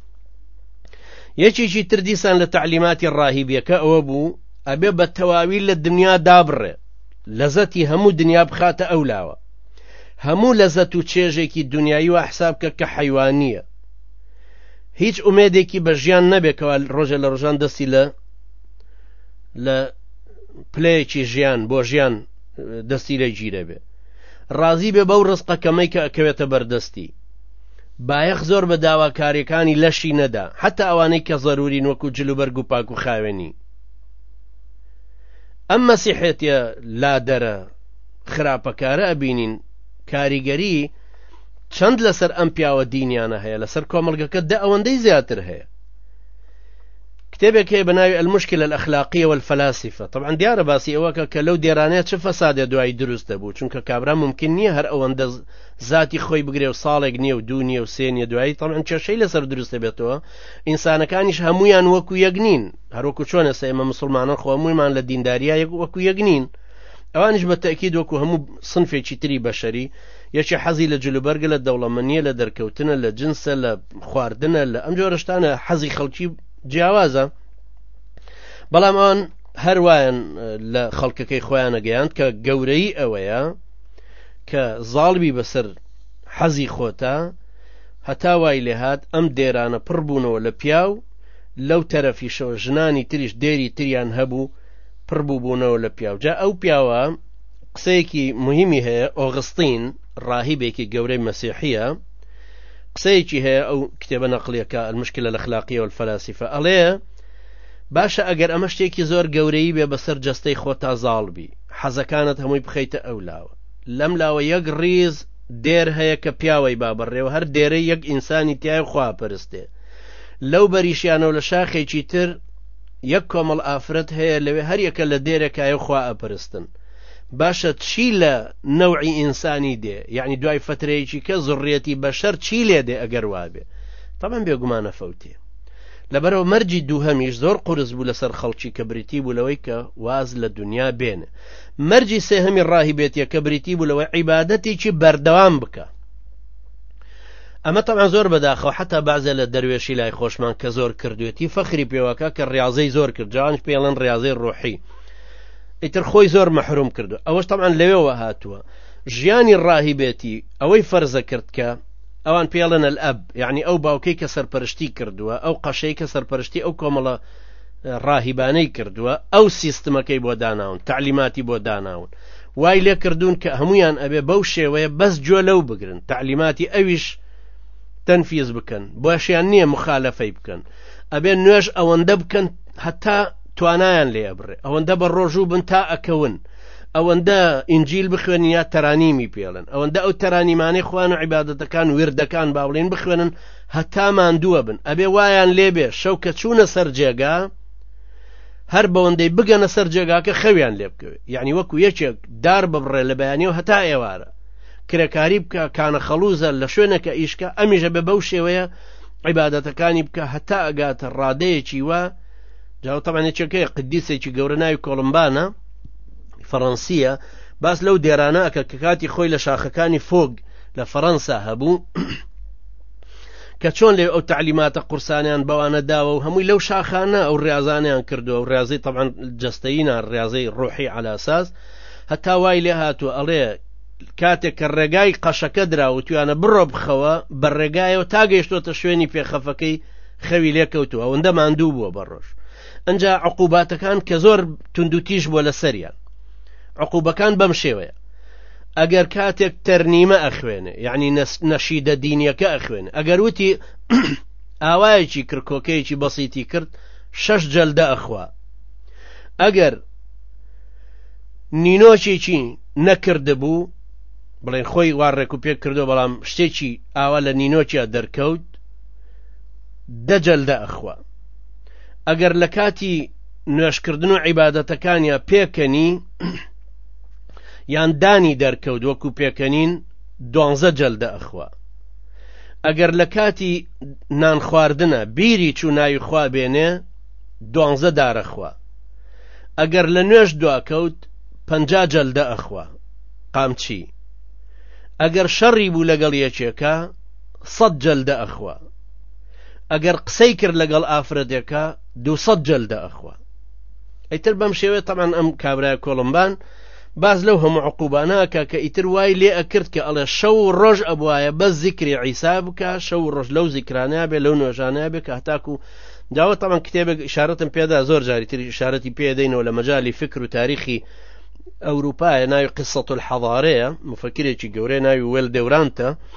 Speaker 1: یەکێکی تر دیسان لە تعلیماتی ڕاهیبیەکە ئەوە بوو ئەبێ بە تەواوی لە دنیا دابڕێ لەزەتی هەموو دنیا بخاتە ئەو لاوە هەموو لەزەت و چێژێکی دنیایی و حساب کە کە حیوانیە هیچ ئومێدێکی بە ژیان نەبێکەوە ڕۆژە لە ڕژان دەستی لە لە پلەیەکی ژیان بۆ ژیان دەستی لە گیرە بێ ڕازی بێ بەو ڕستقە کەمەی کە ئەکەوێتە بەردەستی بایەخ زۆر بە داواکاریەکانی لەشی نەدا حتا ئەوانەی کە زەرورین وەکو جلوبەرگ و پاک و خاوێنی ئەم مەسیحێتە لادەرە خراپەکارە ئەبینین کاریگەری چەند لەسەر ئەم پیاوە دینیانە هەیە لەسەر کۆمەلگەکە دە ئەوەندەی زیاتر هەیە کتێبێک هەیە بە ناوی المشکل الأخلاقیە والفلاسفە طبعا دیارە باسی ئەوەکە کە لەو دێرانەیە چ فەسادە دوایی دروست دەبوو چونکە کابرا ممکن نییە هەر ئەوەندە ذاتی خۆی بگرێ و ساڵێک نییە و دوو نییە و سێ نیە دوایی طبعا کێشەی لەسەر دروست دەبێتەوە ئینسانەکانیش هەمویان وەکو یەک نین هەروەکو چۆن ئێستا ئێمە مسلمانان خۆ هەموویمان لە دینداریە وەکو یەک نین ئەوانش بە تەکیید وەکو هەموو سنفێکی تری بەشەری یەکێ حەزی لە جلوبەرگە لە دەوڵەمەنیە لە دەرکەوتنە لە جنسە لە خواردنە لە ئەم جۆرەشتانە حەزی خەڵکی جیاوازە بەڵام ئەوان هەروایان لە خەڵکەکەی خۆیانە گەیاند کە گەورەی ئەوەیە کە زاڵبی بەسەر حەزی خۆتە هەتا وای لێهات ئەم دێرانە پڕ بوونەوە لە پیاو لەو تەرەفیشەوە ژنانی تریش دێری تریان هەبوو پڕبوو بوونەوە لە پیاوجا ئەو پیاوە قسەیەکی موهیمی هەیە ئۆغسطین ڕاهیبێکی گەورەی مەسیحیە قسەیەکی هەیە ئەو کتێبە نەقلیەکە المشکلە الأخلاقیە والفلاسفە ئەڵێ باشە ئەگەر ئەمە شتێکی زۆر گەورەی بێ بەسەر جەستەی خۆ تا زاڵ بی حەزەکانت هەمووی بخەیتە ئەو لاوە لەم لاوە یەک ڕیز دێر هەیە کە پیاوەی بابڕێەوە هەر دێرەی یەک ئینسانی تای خوا پرستێ لەو بەریشیانەوە لە شاخێکی تر یەک کۆمەڵ ئافرەت هەیە لەوێ هەریەکە لە دێرەکایە خوا ئەپرستن باشە چی لە نەوعی ئینسانی دێ یعنی دوای فترەیەکی کە زڕێتی بەشەر چی لێ دێ ئەگەر وابێ تەمەن بێگومانە فەوتێ لەبەرەوە مەرجی دووهەمیش زۆر قرس بوو لەسەر خەڵکی کە بریتی بوو لەوەی کە واز لە دنیا بێنە مەرجی سێهەمی ڕاهی بێتە کە بریتی بوو لەوەی عیباەتێکی بەردەوام بکە ئەمە تەمان زۆر بەداخەوە حتا بازە لە دەروێشی لای خۆشمان کە زۆر کردوێتی فەخری پێوەکە کە ڕاضەی زۆر کرد جوانش پێڵەن ڕاضەی ڕۆحی ئیتر خۆی زۆر مەحروم کردو ئەوەش تەمان لەوێەوە هاتووە ژیانی ڕاهیبێتی ئەوەی فەرزە کرد کە ئەوان پێڵەن ئەب یعنی ئەو باوکەی کە سەرپەرشتی کردووە ئەو قەشەی کە سەرپەرشتی ئەو کۆمەڵە ڕاهیبانەی کردووە ئەو سیستمەکەی بۆ داناون تعلیماتی بۆ داناون وای لێ کردوون کە هەمویان ئەبێ بەو شێوەیە بەس جۆ لەو بگرن تعلیماتی ئەویش تەنفیز بکەن باشیان نییە مخالەفەی بکەن ئەبێ نوێژ ئەوەندە بکەن هەتا توانایان لێ ئەبڕێ ئەوەندە بە ڕۆژوو بن تا ئەکەون ئەوەندە ئینجیل بخوێنن یا تەرانیمی پێڵن ئەوەندە ئەو تەرانیمانەی خوان و عیباەتەکان وردەکان باڵین بخوێنن هەتا ماندووە بن ئەبێ وایان لێبێ شەو کە چوونە سەر جێگا هەر بەوەندەی بگەنە سەر جێگاکە خەویان لێ بکەوێت یعنی وەکو یەکێک دار ببڕێ لە بەیانەوە هەتا ئێوارە کرێکاری بکە کانە خەڵوزە لە شوێنەکە ئیشکە ئەمیژە بە بەو شێوەیە عیباەتەکانی بکە هەتا ئەگاتە ڕادەیەکی وە جاو تەمانی چەکەیە قدیسێکی گەورە ناوی کۆڵمبانە فەڕەنسیە باس لەو دێرانەکە کە کاتی خۆی لە شاخەکانی فۆگ لە فەڕەنسا هەبوو کە چۆن لێ ئەو تعلیماتە قورسانیان بەوانە داوە و هەمووی لەو شاخانە ئەو ڕاضانیان کردووە و ڕاضی تەعاان جستەینا ڕاضی ڕۆحی علاساس هەتا وای لێ هاتووە ئەڵێ کاتێک کە ڕێگای قەشەکە درا و توانە بڕۆ بخەوە بە ڕێگایەوە تا گەیشتۆتە شوێنی پێخەفەکەی خەوی لێ کەوتو ئەوەندە ماندوو بووە بە ڕۆژ ئەجا عقوباتەکان کە زۆر توندوتیش بووە لە سەریان عقوبەکان بەم شێوەیە ئەگەر کاتێک تەرنیمە ئەخوێنێ یعنی نەشیدە دینیەکە ئەخوێن ئەگەر وتی ئاوایەکی کرکۆکەیەکی بەسیتی کرد شەش جەلدە ئەخوا ئەگەر نینۆچێکی نەکردبوو بڵێن خۆی وا ڕێک و پێک کردو بەڵام شتێکی ئاوا لە نینۆکییا دەرکەوت دە جەلدە ئەخوا ئەگەر لە کاتی نوێشکردن و عیباەتەکانیان پێکەنی یان دانی دەرکەوت وەکو پێکەنین دوانزە جەلدە ئەخوا ئەگەر لە کاتی نان خواردنە بیری چوو ناوی خوا بێنێ دوانزە دارەخوا ئەگەر لە نوێش دواکەوت پەنج جەلدە ئەخوا قامچی ئەگەر شەڕی بوو لەگەڵ یەکێکە سەد جەلدە ئەخوا ئەگەر قسەی کرد لەگەڵ ئافرەتێکە دو سەد جەلدە ئەخوا ئەیتر بەم شێوێت تەمان ئەم کابرای کۆڵمبان باز لەو هەموو عقوبانەکە کە ئیتر وای لێ ئەکرد کە ئەڵێ شەو و ڕۆژ ئەبواە بە زیکری عیسا بکە شەو و ڕۆژ لەو زیکرانە بێ لەو نوێژانە بێ کە هەتاکو داوە تەمان کتێبێک شارەتم پێدا زۆر جاری تری شارەتی پێدەینەوە لە مەجای فکر و تاریخی ئەوروپایە ناوی قسەت الحەضارەیە مفکرێکی گەورەیە ناوی وێل دەورانتە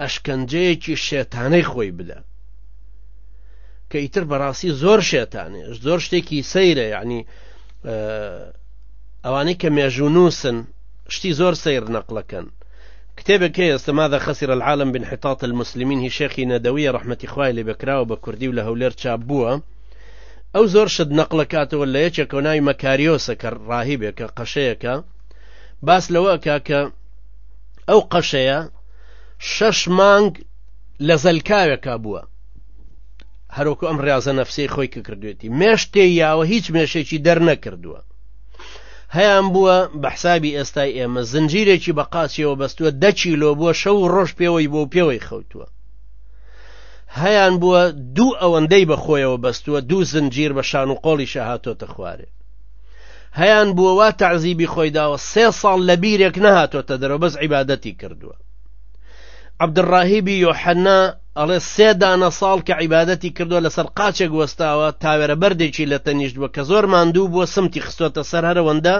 Speaker 1: ئەشکەنجەیەکی شێتانەی خۆی بدە کە ئیتر بەڕاستی زۆر شێتانێ زۆر شتێکی سەیرە یعنی ئەوانەی کە مێژوو نووسن شتی زۆر سیر نەقلەکەن کتێبێک ئێستا مادە خەسیرە العالم بن حتات المسلمین هی شێخی نەدەویە ڕحمەتی خوای لێ بکراوە بە کوردی و لە هەولێر چاپ بووە ئەو زۆر شت نەقلەکاتەوە لە یەکێکەوە ناوی مەکاریۆسە کە ڕاهیبێکە قەشەیەەکە باس لەوەکە کە ئەو قەشەیە شەش مانگ لە زەلکاوێکا بووە هەروکو ئەم ڕاضە نەفسی خۆی کە کردوێتی مێشتێ یاوە هیچ مێشێکی دەرنەکردووە هەیان بووە بە حسابی ئێستای ئێمە زنجیرێکی بە قاچیەوە بەستووە دەچی لۆ بووە شەو و ڕۆژ پێوەی بۆ پێوەی خەوتووە هەیان بووە دوو ئەوەندەی بەخۆیەوە بەستووە دوو زنجیر بە شان و قۆڵی شەهاتۆتە خوارێ هەیان بووە وا تەعزیبی خۆی داوە سێ ساڵ لە بیرێک نەهاتۆتە دەرەوە بەس عیبادەتی کردووە عبدڕاهیبی یۆحەننا ئەڵێ سێ دانە ساڵ کە عیبادەتی کردووە لەسەر قاچێک وەستاوە تاوێرە بەردێکی لە تەنیشت بووە کە زۆر ماندوو بووە سمتی خستۆتە سەر هەرەوەندە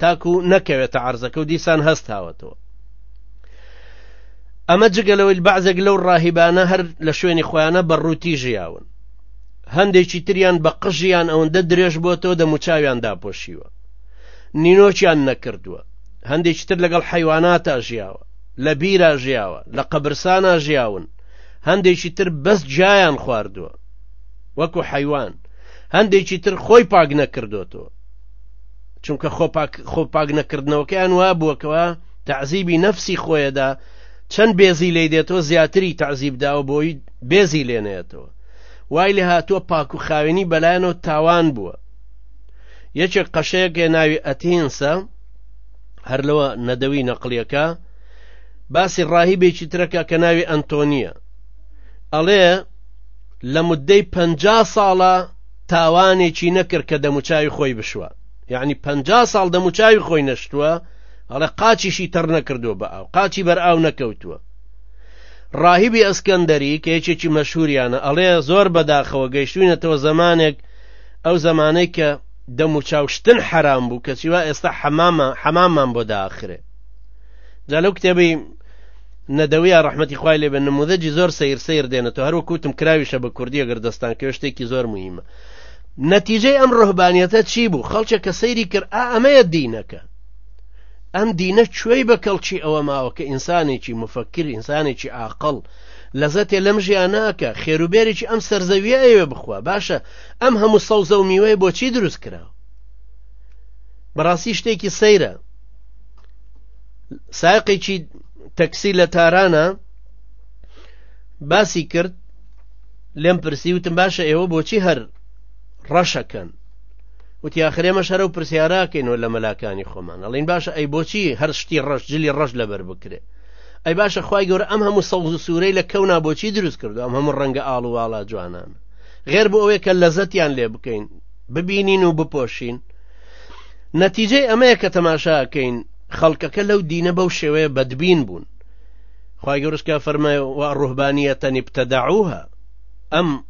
Speaker 1: تاکو نەکەوێتە عرزەکە و دیسان هەستاوەتەوە ئەمە جگەلەوەی بەعزێک لەو ڕاهیبانە هەر لە شوێنی خۆیانە بە ڕووتی ژیاون هەندێکی تریان بە قژیان ئەوەندە درێژ بۆ تۆ دەموچاویان داپۆشیوە نینۆکیان نەکردووە هەندێکی تر لەگەڵ حیواناتا ژیاوە لە بیرا ژیاوە لە قەبرسانە ژیاون هەندێکی تر بەس جیان خواردووە وەکو حیوان هەندێکی تر خۆی پاک نەکردوەوە چونکە خۆ پاک نەکردنەوەکەیان وا بووەکەوە تعزیبی نەفسی خۆیەدا چەند بێزی لی دێتەوە زیاتری تعزیبداوە بۆی بێزی لێنێتەوە وای لێ هاتووە پاک و خاوێنی بەلایەنەوە تاوان بووە یەکێک قەشەیەک هێ ناوی ئەتینسە هەر لەوە نەدەوی نەقلیەکە باسی ڕاهیبێکی ترەکە کە ناوی ئەنتۆنیە ئەڵێ لە مدەی پ ساڵە تاوانێکی نەکرد کە دەموچاوی خۆی بشوە یعنی پ ساڵ دەموچاوی خۆی نەشتووە ئەڵێ قاچیشی تەڕ نەکردووە بە ئاو قاچی بەر ئاو نەکەوتووە ڕاهیبی ئەسکەندەری کە یەکێکی مەشهوریانە ئەڵێ زۆر بەداخەوە گەیشتوینەتەوە زەمانێک ئەو زەمانەی کە دەم و چاوشتن حەرام بوو کەچیوا ئێستا حەمامە حەمامان بۆ داخرێ جا لەو کتێبی نەدەویە ڕحمەتی خوای لێبێ نموذجی زۆر سیر سیر دێنێتەوە هەروە کوتم کراویشە بە کوردی ئەگەر دەستان کە شتێکی زۆر مهمە نەتیجەی ئەم ڕهبانیەتە چی بوو خەڵچە کە سەیری کرد ئا ئەمەیە دینەکە ئەم دینە کوێی بە کەڵکی ئەوە ماوە کە ئینسانێکی مفکر ئینسانێکی ئاقل لەزەتێ لەم ژیانناکە خێروبێرێکی ئەم سەرزەویە ئەوێ بخوا باشە ئەم هەموو سەوزە و میوەی بۆچی دروست کرا بەڕاستی شتێکی سەیرە ساقێکی تەکسی لە تارانە باسی کرد لێم پرسی وتم باشە ئێوە بۆچی هەر ڕەشەکەن وتی ئاخر ئێمەش هەرەو پرسیاراکەینەوە لە مەلاکانی خۆمان ئەڵین باشە ئەی بۆچی هەر شتی ڕەش جلی ڕەش لەبەر بکرێ ئەی باشە خی گەورە ئەم هەموو سەوز و سوورەی لە کەونا بۆچی دروست کردو ئەم هەموو ڕەنگە ئاڵ و واڵا جوانان غێر بۆ ئەوەیە کە لەزەتیان لێ بکەین ببینین و بپۆشین نەتیجەی ئەمەیە کە تەماشاکەین خەڵکەکە لەو دینە بەو شێوەیە بەدبین بوون خی گەورشکە فەرمای و ڕوهبانیە تەنی بتەداعوها ئەم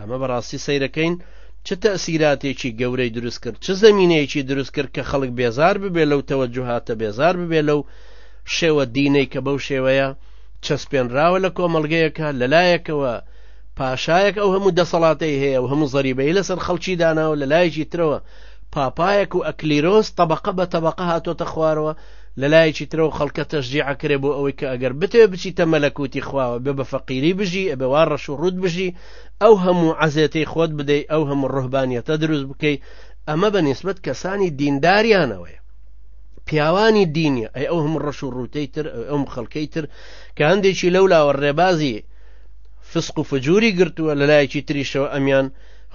Speaker 1: ئەمە بەڕاستی سەیرەکەین چ تەسیراتێکی گەورەی دروست کرد چ زمینەیەکی دروست کرد کە خەڵک بێزار ببێ لەو تەوەجوهاتە بێزار ببێ لەو شێوە دینەی کە بەو شێوەیە چەسپێنراوە لە کۆمەلگەیەکە لەلایەکەوە پاشایەک ئەو هەموو دەسەڵاتەی هەیە و هەموو زەریبەی لەسەر خەڵکی داناوە لە لایەکی ترەوە پاپایەک و ئەکلیرۆس طبقە بە طبقە هاتۆتە خوارەوە لە لایەکی ترەوە خەڵکە تەشجیع ئەکرێ بۆ ئەوەی کە ئەگەر بتەوێ بچیتە مەلەکوتی خواوە بێ بە فەقیری بژی ئەبێ وا ڕەش و ڕووت بژی ئەو هەموو عەزێتەی خۆت بدەی ئەو هەموو ڕهبانیەتە دروست بکەی ئەمە بە نسبت کەسانی دینداریانەوەیە پیاوانی دینی ئەی ئەو هەموو ڕەش و ڕووتەی تر ئەم خەڵکەی تر کە هەندێکی لەو لاوە ڕێبازی فسق و فجووری گرتووە لەلایەکی تریشەوە ئەمیان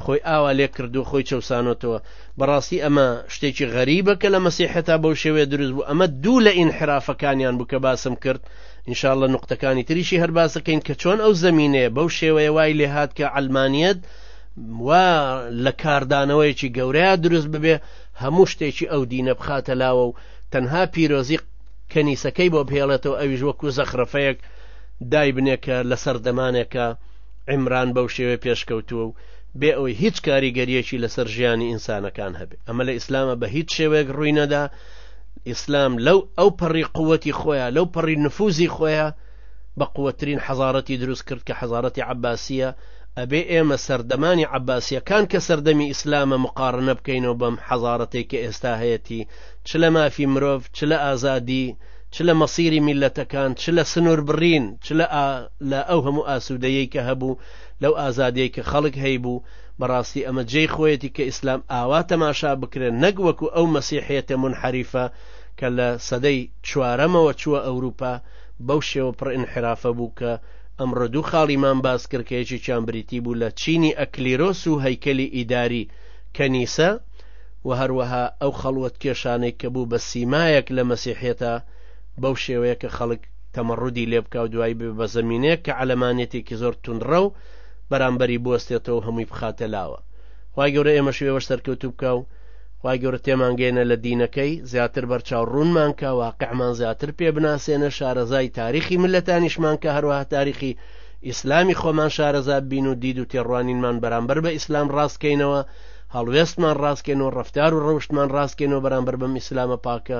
Speaker 1: خۆی ئاوا لێ کردو خۆی چەسانۆتەوە بەڕاستی ئەمە شتێکی غەریبە کە لە مەسیحەتا بەو شێوەیە دروست بوو ئەمە دوو لە ئینحرافەکانیان بوو کە باسم کرد ئینشاءاللە نقطەکانی تریشی هەر باسەکەین کە چۆن ئەو زمینەیە بەو شێوەیە وای لێ هات کە ئەلمانیت وا لە کاردانەوەیەکی گەورەیە دروست ببێ هەموو شتێکی ئەو دینە بخاتە لاوە و تەنها پیرۆزی کەنیسەکەی بۆ بهێڵێتەوە ئەویش وەکو زەخرەفەیەک دایبنێکە لە سەردەمانێکە عمران بەو شێوێ پێشکەوتووە و بێ ئەوەی هیچ کاریگەریەکی لەسەر ژیانی ئینسانەکان هەبێ ئەمە لە ئیسلامە بە هیچ شێوەیەک ڕووی نەدا ئیسلام لەو ئەو پەڕی قوەتی خۆیان لەو پەڕی نفوزی خۆیان بە قوترین حەزارەتی دروست کرد کە حەزارەتی عباسیە ئەبێ ئێمە سەردەمانی عباسیەکان کە سەردەمی ئیسلامە مقارنە بکەینەوە بەم حەزارەتێک کە ئێستا هەیەی چ لە مافی مرۆڤ چ لە ئازادی چ لە مەسیری میلەتەکان چ لە سنوور بڕین چ لە ئەو هەموو ئاسوودەیەی کە هەبوو لەو ئازادیەی کە خەڵک هەیبوو، بەڕاستی ئەمە جێی خۆیەتی کە ئیسلام ئاوا تەماشا بکرێ نەک وەکو ئەو مەسیحیەتە مونحەریفە کە لە سەدەی چوارەمەوە چووە ئەوروپا بەو شێوە پڕ ئینحیرافە بوو کە ئەمڕۆ دوو خاڵیمان باس کرد کە یەکێکیان بریتی بوو لە چینی ئەکلیرۆس و هەیکەلی ئیداری کەنیسە و هەروەها ئەو خەڵوەت کێشانەی کە بوو بە سیمایەک لە مەسیحیەتە بەو شێوەیە کە خەڵک تەمەڕودی لێ بکا و دوایی ببێ بە زەمینەیەک کە عەلەمانیەتێکی زۆر توندڕەو بەرامبەری بوەستێتەوە و هەمووی بخاتە لاوە خوای گەورە ئێمەش و ئێوەش سەرکەوتوو بکا و خوای گەورە تێمانگەێنە لە دینەکەی زیاتر بەرچاو ڕوونمان کە واقعمان زیاتر پێ بناسێنە شارەزای تاریخی ملەتانیشمان کە هەروەها تاریخی ئیسلامی خۆمان شارەزا بین و دید و تێڕوانینمان بەرامبەر بە ئیسلام ڕاستکەینەوە هەڵوێستمان ڕاستکەین و ڕفتار و ڕەوشتمان ڕاستکەین و بەرامبەر بەم ئیسلامە پاکە